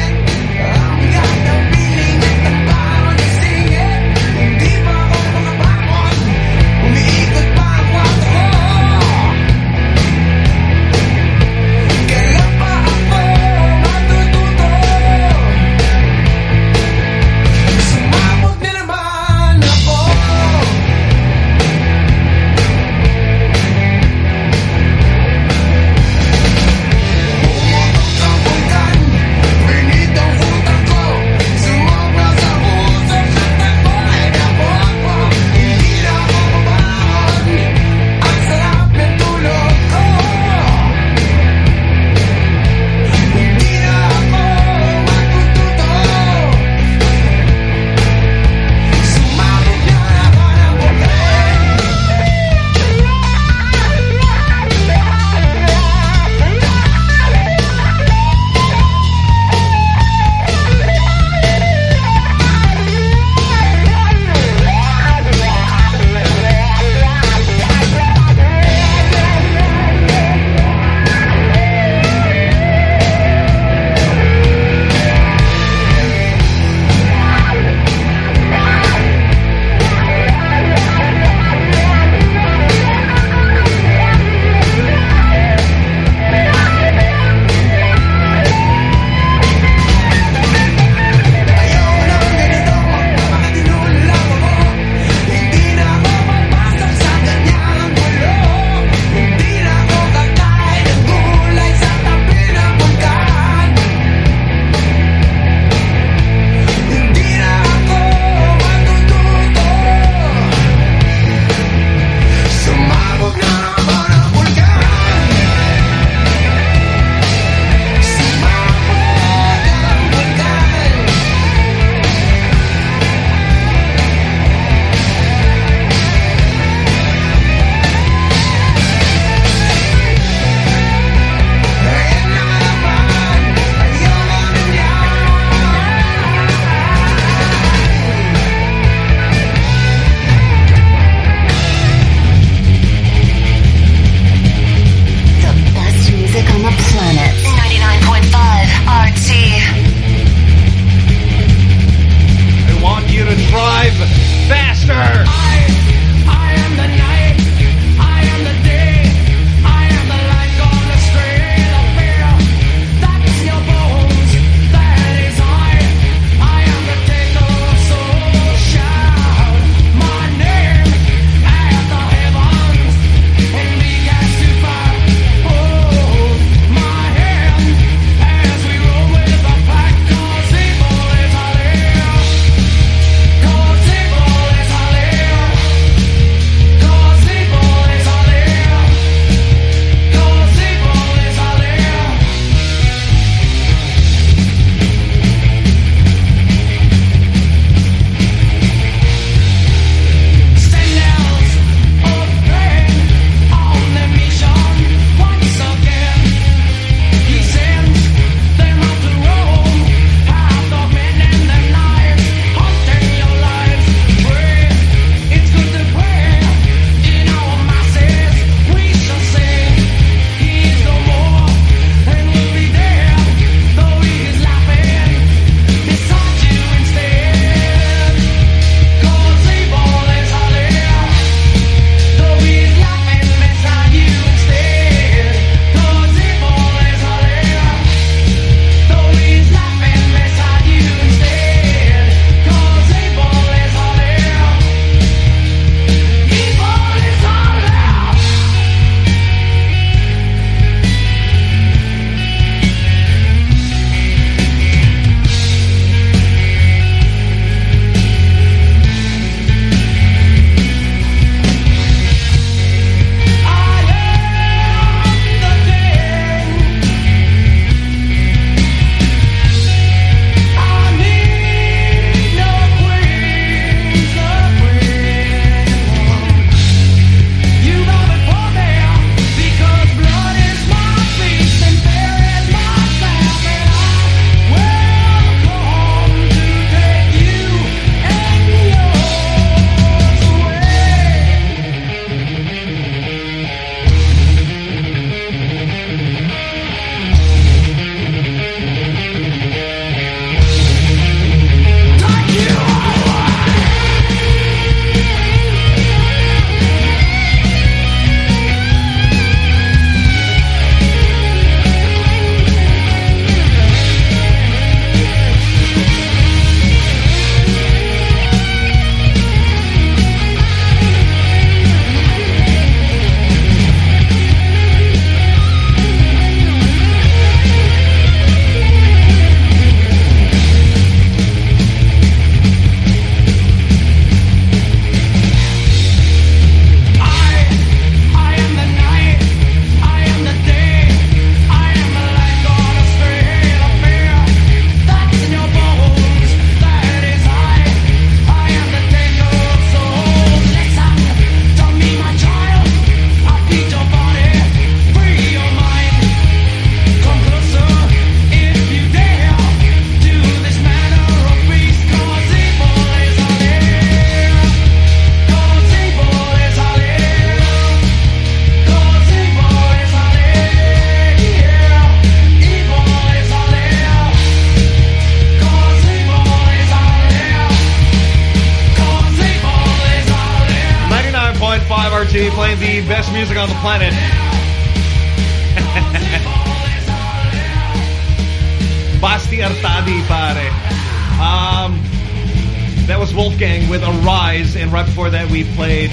We played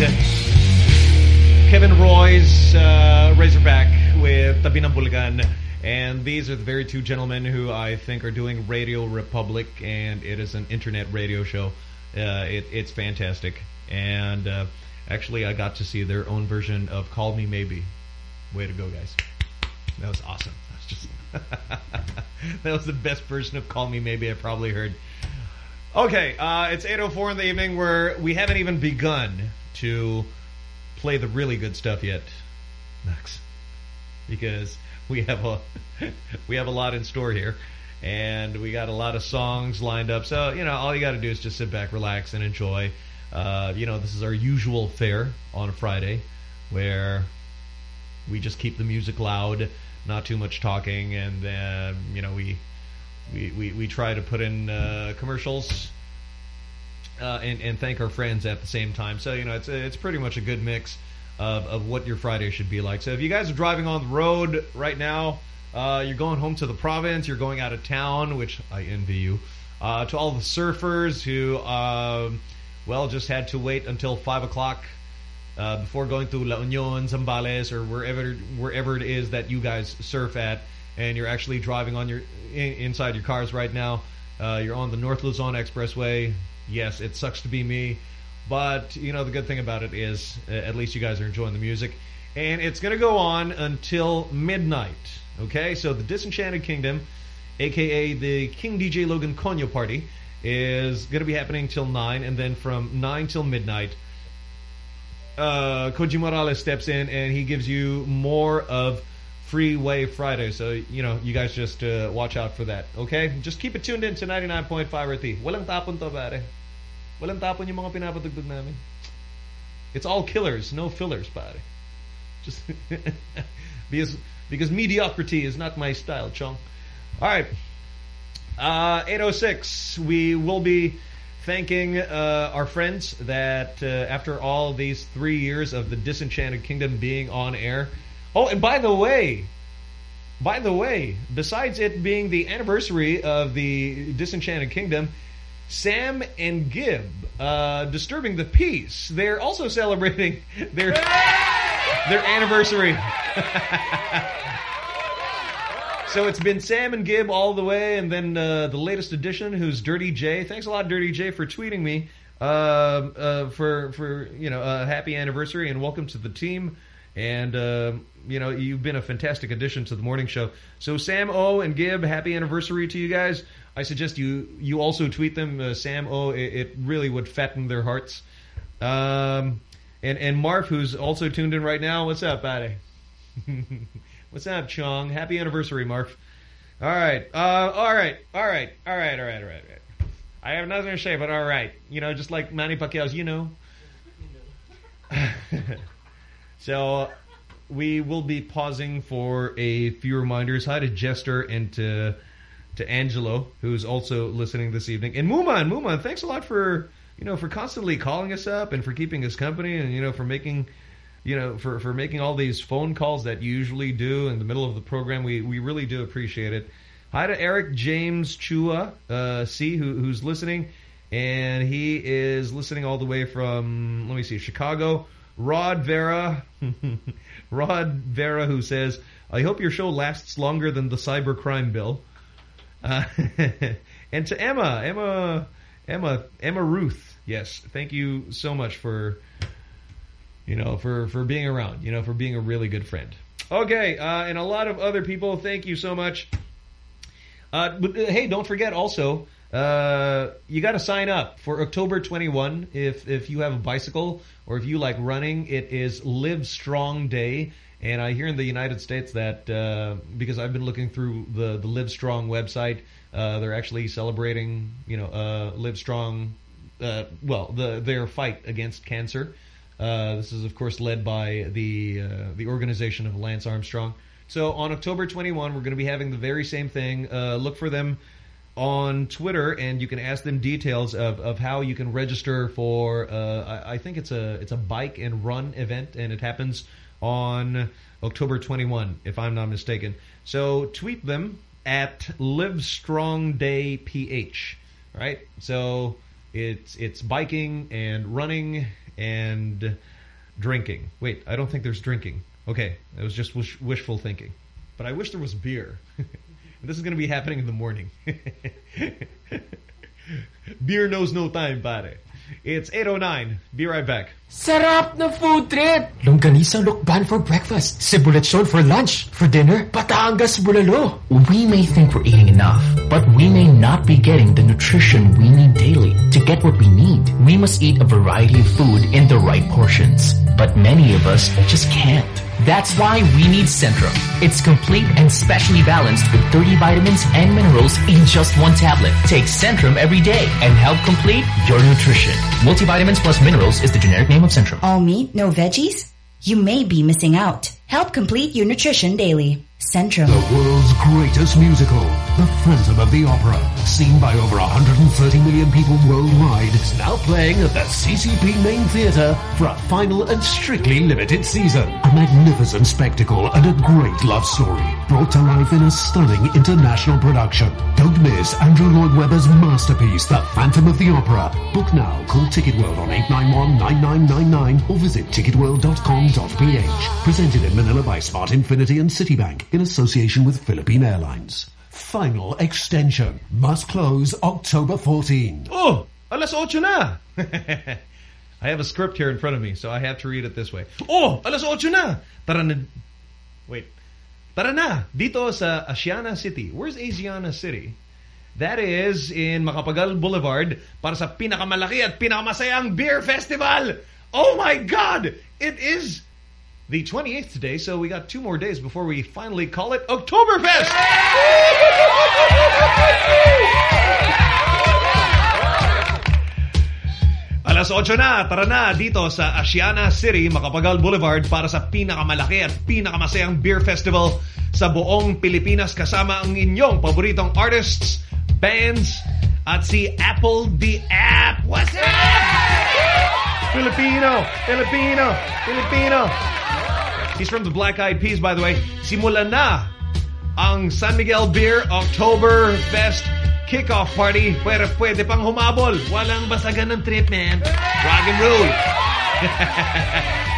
Kevin Roy's uh, Razorback with Tabi ng Bulagan. And these are the very two gentlemen who I think are doing Radio Republic, and it is an internet radio show. Uh, it, it's fantastic. And uh, actually, I got to see their own version of Call Me Maybe. Way to go, guys. That was awesome. That was just that was the best version of Call Me Maybe I probably heard. Okay, uh, it's 8.04 in the evening where we haven't even begun to play the really good stuff yet, Max. Because we have a we have a lot in store here. And we got a lot of songs lined up. So, you know, all you got to do is just sit back, relax, and enjoy. Uh, you know, this is our usual fare on a Friday where we just keep the music loud, not too much talking, and uh, you know we we, we we try to put in uh, commercials uh, and and thank our friends at the same time. So you know it's it's pretty much a good mix of of what your Friday should be like. So if you guys are driving on the road right now, uh, you're going home to the province, you're going out of town, which I envy you. Uh, to all the surfers who, um, well, just had to wait until five o'clock uh, before going to La Union, Zambales, or wherever wherever it is that you guys surf at, and you're actually driving on your in, inside your cars right now. Uh, you're on the North Luzon Expressway. Yes, it sucks to be me, but you know the good thing about it is uh, at least you guys are enjoying the music, and it's going to go on until midnight. Okay, so the Disenchanted Kingdom, aka the King DJ Logan Conyo Party, is going to be happening till nine, and then from nine till midnight uh, Koji Morales steps in and he gives you more of Freeway Friday. So, you know, you guys just uh, watch out for that. Okay? Just keep it tuned in to 99.5 RT. Walang tapon to, pare. Walang tapon yung mga pinapatugtog namin. It's all killers, no fillers, pare. Just because because mediocrity is not my style, chong. All right. Uh, 806, we will be thanking uh, our friends that uh, after all these three years of the Disenchanted Kingdom being on air. Oh, and by the way, by the way, besides it being the anniversary of the Disenchanted Kingdom, Sam and Gib, uh, disturbing the peace, they're also celebrating their their anniversary. So it's been Sam and Gib all the way, and then uh, the latest addition, who's Dirty J. Thanks a lot, Dirty J, for tweeting me uh, uh, for for you know a happy anniversary and welcome to the team. And uh, you know you've been a fantastic addition to the morning show. So Sam O and Gib, happy anniversary to you guys. I suggest you you also tweet them, uh, Sam O. It, it really would fatten their hearts. Um, and and Marv, who's also tuned in right now. What's up, buddy? What's up, Chong? Happy anniversary, Marv. All right. Uh, all right. All right. All right. All right. All right. All right. I have nothing to say, but all right. You know, just like Manny Pacquiao's, you know. so we will be pausing for a few reminders. Hi to Jester and to to Angelo, who's also listening this evening. And Muman, Muman, thanks a lot for you know for constantly calling us up and for keeping us company and you know for making you know, for, for making all these phone calls that you usually do in the middle of the program. We we really do appreciate it. Hi to Eric James Chua, uh, C, who, who's listening, and he is listening all the way from, let me see, Chicago. Rod Vera, Rod Vera, who says, I hope your show lasts longer than the cybercrime bill. Uh, and to Emma, Emma, Emma, Emma Ruth, yes, thank you so much for you know, for, for being around, you know, for being a really good friend. Okay, uh, and a lot of other people, thank you so much. Uh, but, uh, hey, don't forget also, uh, you got to sign up for October 21 if, if you have a bicycle or if you like running. It is Live Strong Day. And I hear in the United States that, uh, because I've been looking through the, the Live Strong website, uh, they're actually celebrating, you know, uh, Live Strong, uh, well, the their fight against cancer. This is, of course, led by the the organization of Lance Armstrong. So on October 21, we're going to be having the very same thing. Look for them on Twitter, and you can ask them details of, of how you can register for. Uh, I, I think it's a it's a bike and run event, and it happens on October 21, if I'm not mistaken. So tweet them at Live Strong Day PH. Right. So it's it's biking and running and drinking. Wait, I don't think there's drinking. Okay, it was just wish, wishful thinking. But I wish there was beer. this is going to be happening in the morning. beer knows no time, pare. It's 8.09. Be right back. Sarap na food trip! Longganisa Lukban for breakfast, Cebuletson for lunch, for dinner, Batangas Bulalo. We may think we're eating enough, but we may not be getting the nutrition we need daily. To get what we need, we must eat a variety of food in the right portions. But many of us just can't. That's why we need Centrum. It's complete and specially balanced with 30 vitamins and minerals in just one tablet. Take Centrum every day and help complete your nutrition. Multivitamins plus minerals is the generic name of Centrum. All meat, no veggies? You may be missing out. Help complete your nutrition daily. Centrum. The world's greatest musical, The Phantom of the Opera, seen by over 130 million people worldwide, is now playing at the CCP Main Theatre for a final and strictly limited season. A magnificent spectacle and a great love story, brought to life in a stunning international production. Don't miss Andrew Lloyd Webber's masterpiece, The Phantom of the Opera. Book now, call Ticket World on 891-9999 or visit ticketworld.com.ph. Presented in Manila by Smart Infinity and Citibank in association with Philippine Airlines. Final extension must close October 14. Oh, alas 8 na. I have a script here in front of me, so I have to read it this way. Oh, alas 8 na. Tara. Wait. Tara na. Dito sa Aseana City. Where's Aseana City? That is in Macapagal Boulevard para sa pinakamalaki at pinakamasayang beer festival. Oh my God! It is the 28th today, so we got two more days before we finally call it Oktoberfest! Alas 8 na, tara na dito sa Asiana City, Macapagal Boulevard para sa pinakamalaki at pinakamasayang beer festival sa buong Pilipinas kasama ang inyong paboritong artists, bands, at si Apple the App. What's up? Filipino, Filipino, Filipino. He's from the Black Eyed Peas, by the way. Simula na ang San Miguel Beer Oktoberfest kickoff party. Pero pwede pang humabol. Walang basagan ng trip, man. Rock and roll.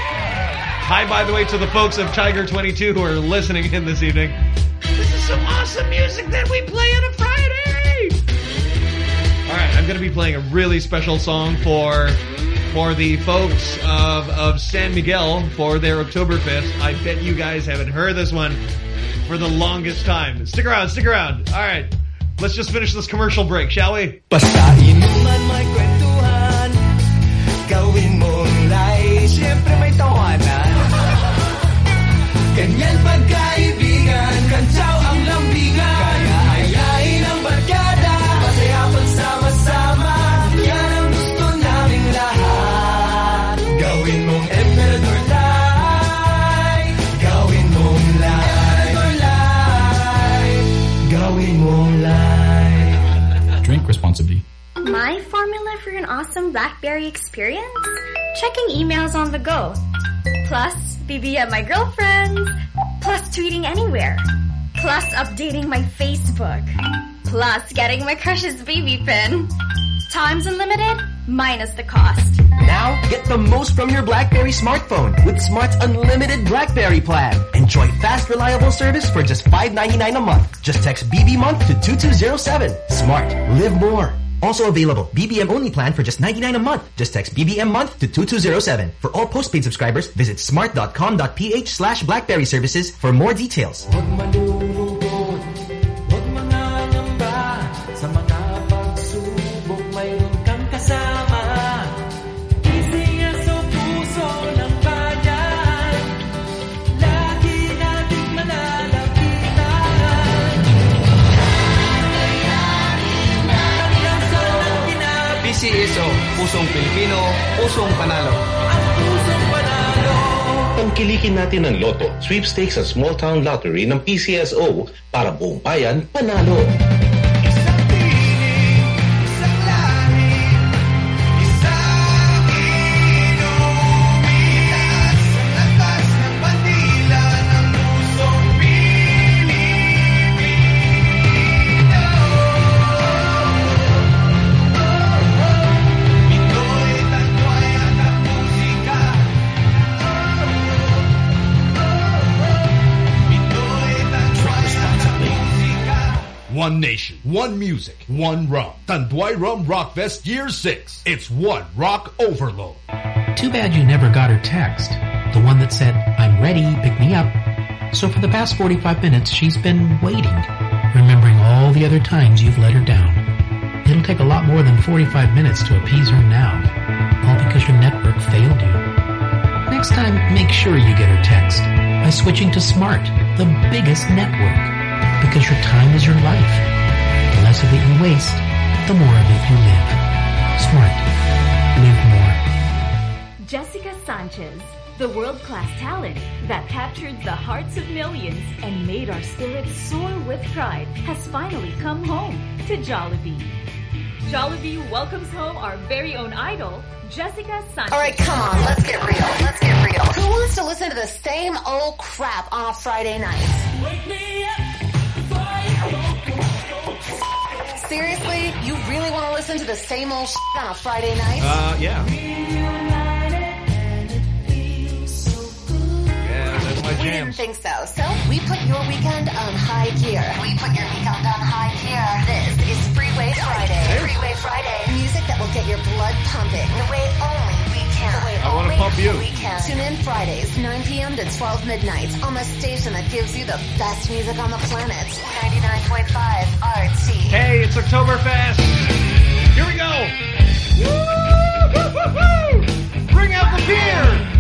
Hi, by the way, to the folks of Tiger 22 who are listening in this evening. This is some awesome music that we play on a Friday. All right, I'm going to be playing a really special song for for the folks of, of San Miguel for their Oktoberfest. I bet you guys haven't heard this one for the longest time. Stick around, stick around. All right, let's just finish this commercial break, shall we? Basta inuman may kwentuhan Gawin mong light Siyempre may tawanan. Ganyan pagkaibigan Kantsaw for an awesome BlackBerry experience? Checking emails on the go. Plus, BBM my girlfriends. Plus, tweeting anywhere. Plus, updating my Facebook. Plus, getting my crush's BB pin. Times unlimited, minus the cost. Now, get the most from your BlackBerry smartphone with Smart's unlimited BlackBerry plan. Enjoy fast, reliable service for just $5.99 a month. Just text BB month to 2207. Smart. Live more. Also available, BBM only plan for just 99 a month. Just text BBM month to 2207. For all postpaid subscribers, visit smart.com.ph slash blackberry services for more details. Pusong Pilipino, Pusong Panalo. pusong panalo Tangkilikin natin ang loto, sweepstakes at small town lottery ng PCSO para buong bayan panalo. One music, one rum. Tanduay Rum Rock Fest Year 6. It's one rock overload. Too bad you never got her text. The one that said, I'm ready, pick me up. So for the past 45 minutes, she's been waiting, remembering all the other times you've let her down. It'll take a lot more than 45 minutes to appease her now, all because your network failed you. Next time, make sure you get her text by switching to Smart, the biggest network, because your time is your life. The less of it you waste, the more of it you live. Smart. Live more. Jessica Sanchez, the world-class talent that captured the hearts of millions and made our spirits soar with pride, has finally come home to Jollibee. Jollibee welcomes home our very own idol, Jessica Sanchez. All right, come on, let's get real. Let's get real. Who wants to listen to the same old crap on a Friday night? Seriously? You really want to listen to the same old shit on a Friday night? Uh, yeah. That's We didn't think so. So we put your weekend on high gear. We put your weekend on high gear. This is Freeway Friday. Freeway Friday. Music that will get your blood pumping the way only we can. The way I only pump you. We can. Tune in Fridays, 9 p.m. to 12 midnight on the station that gives you the best music on the planet. 99.5 RT. Hey, it's Oktoberfest. Here we go. Woo, woo, woo, woo. Bring out the beer.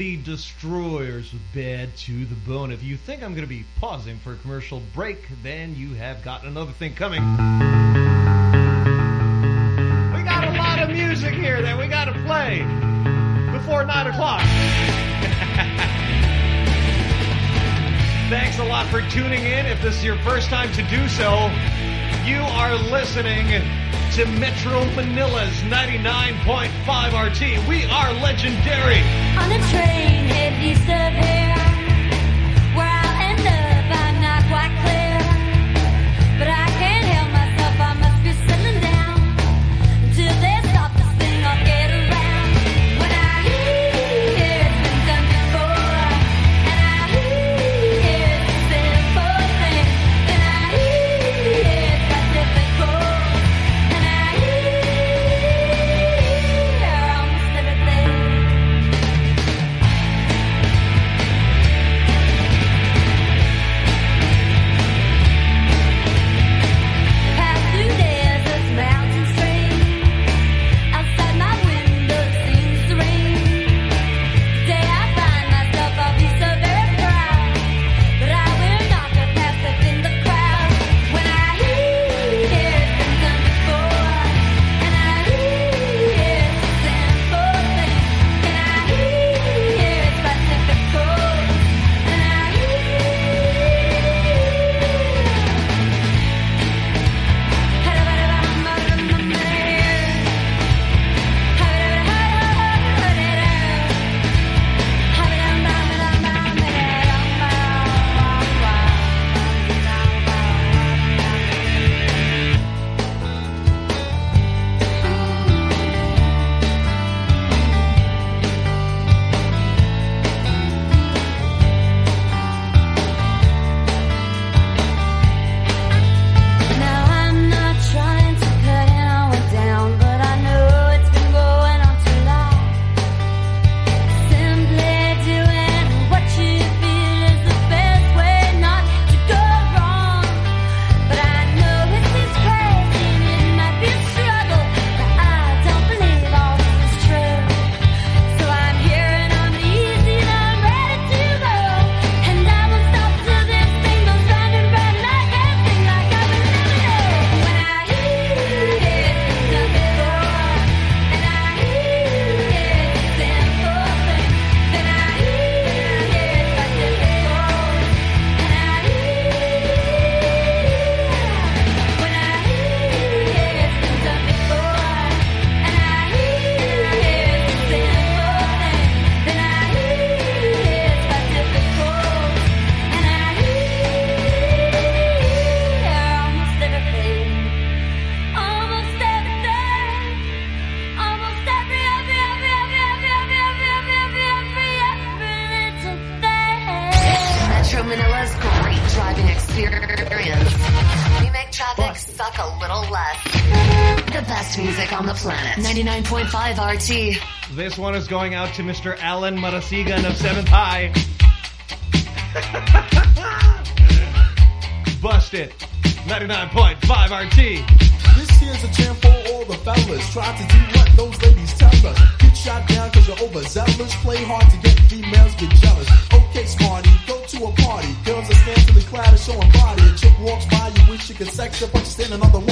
the Destroyers Bed Bad to the Bone. If you think I'm going to be pausing for a commercial break, then you have got another thing coming. We got a lot of music here that we got to play before 9 o'clock. Thanks a lot for tuning in. If this is your first time to do so, you are listening to Metro Manila's 99.5 RT. We are legendary on a train, head east of here. RT. This one is going out to Mr. Alan Marasigan of Seventh High. Busted. 99.5 RT. This here's a jam for all the fellas. Try to do what those ladies tell us. Get shot down cause you're overzealous. Play hard to get females get jealous. Okay, smarty, go to a party. Girls are scantily clad and showing body. A chick walks by, you wish you could sex her, but you're standing on the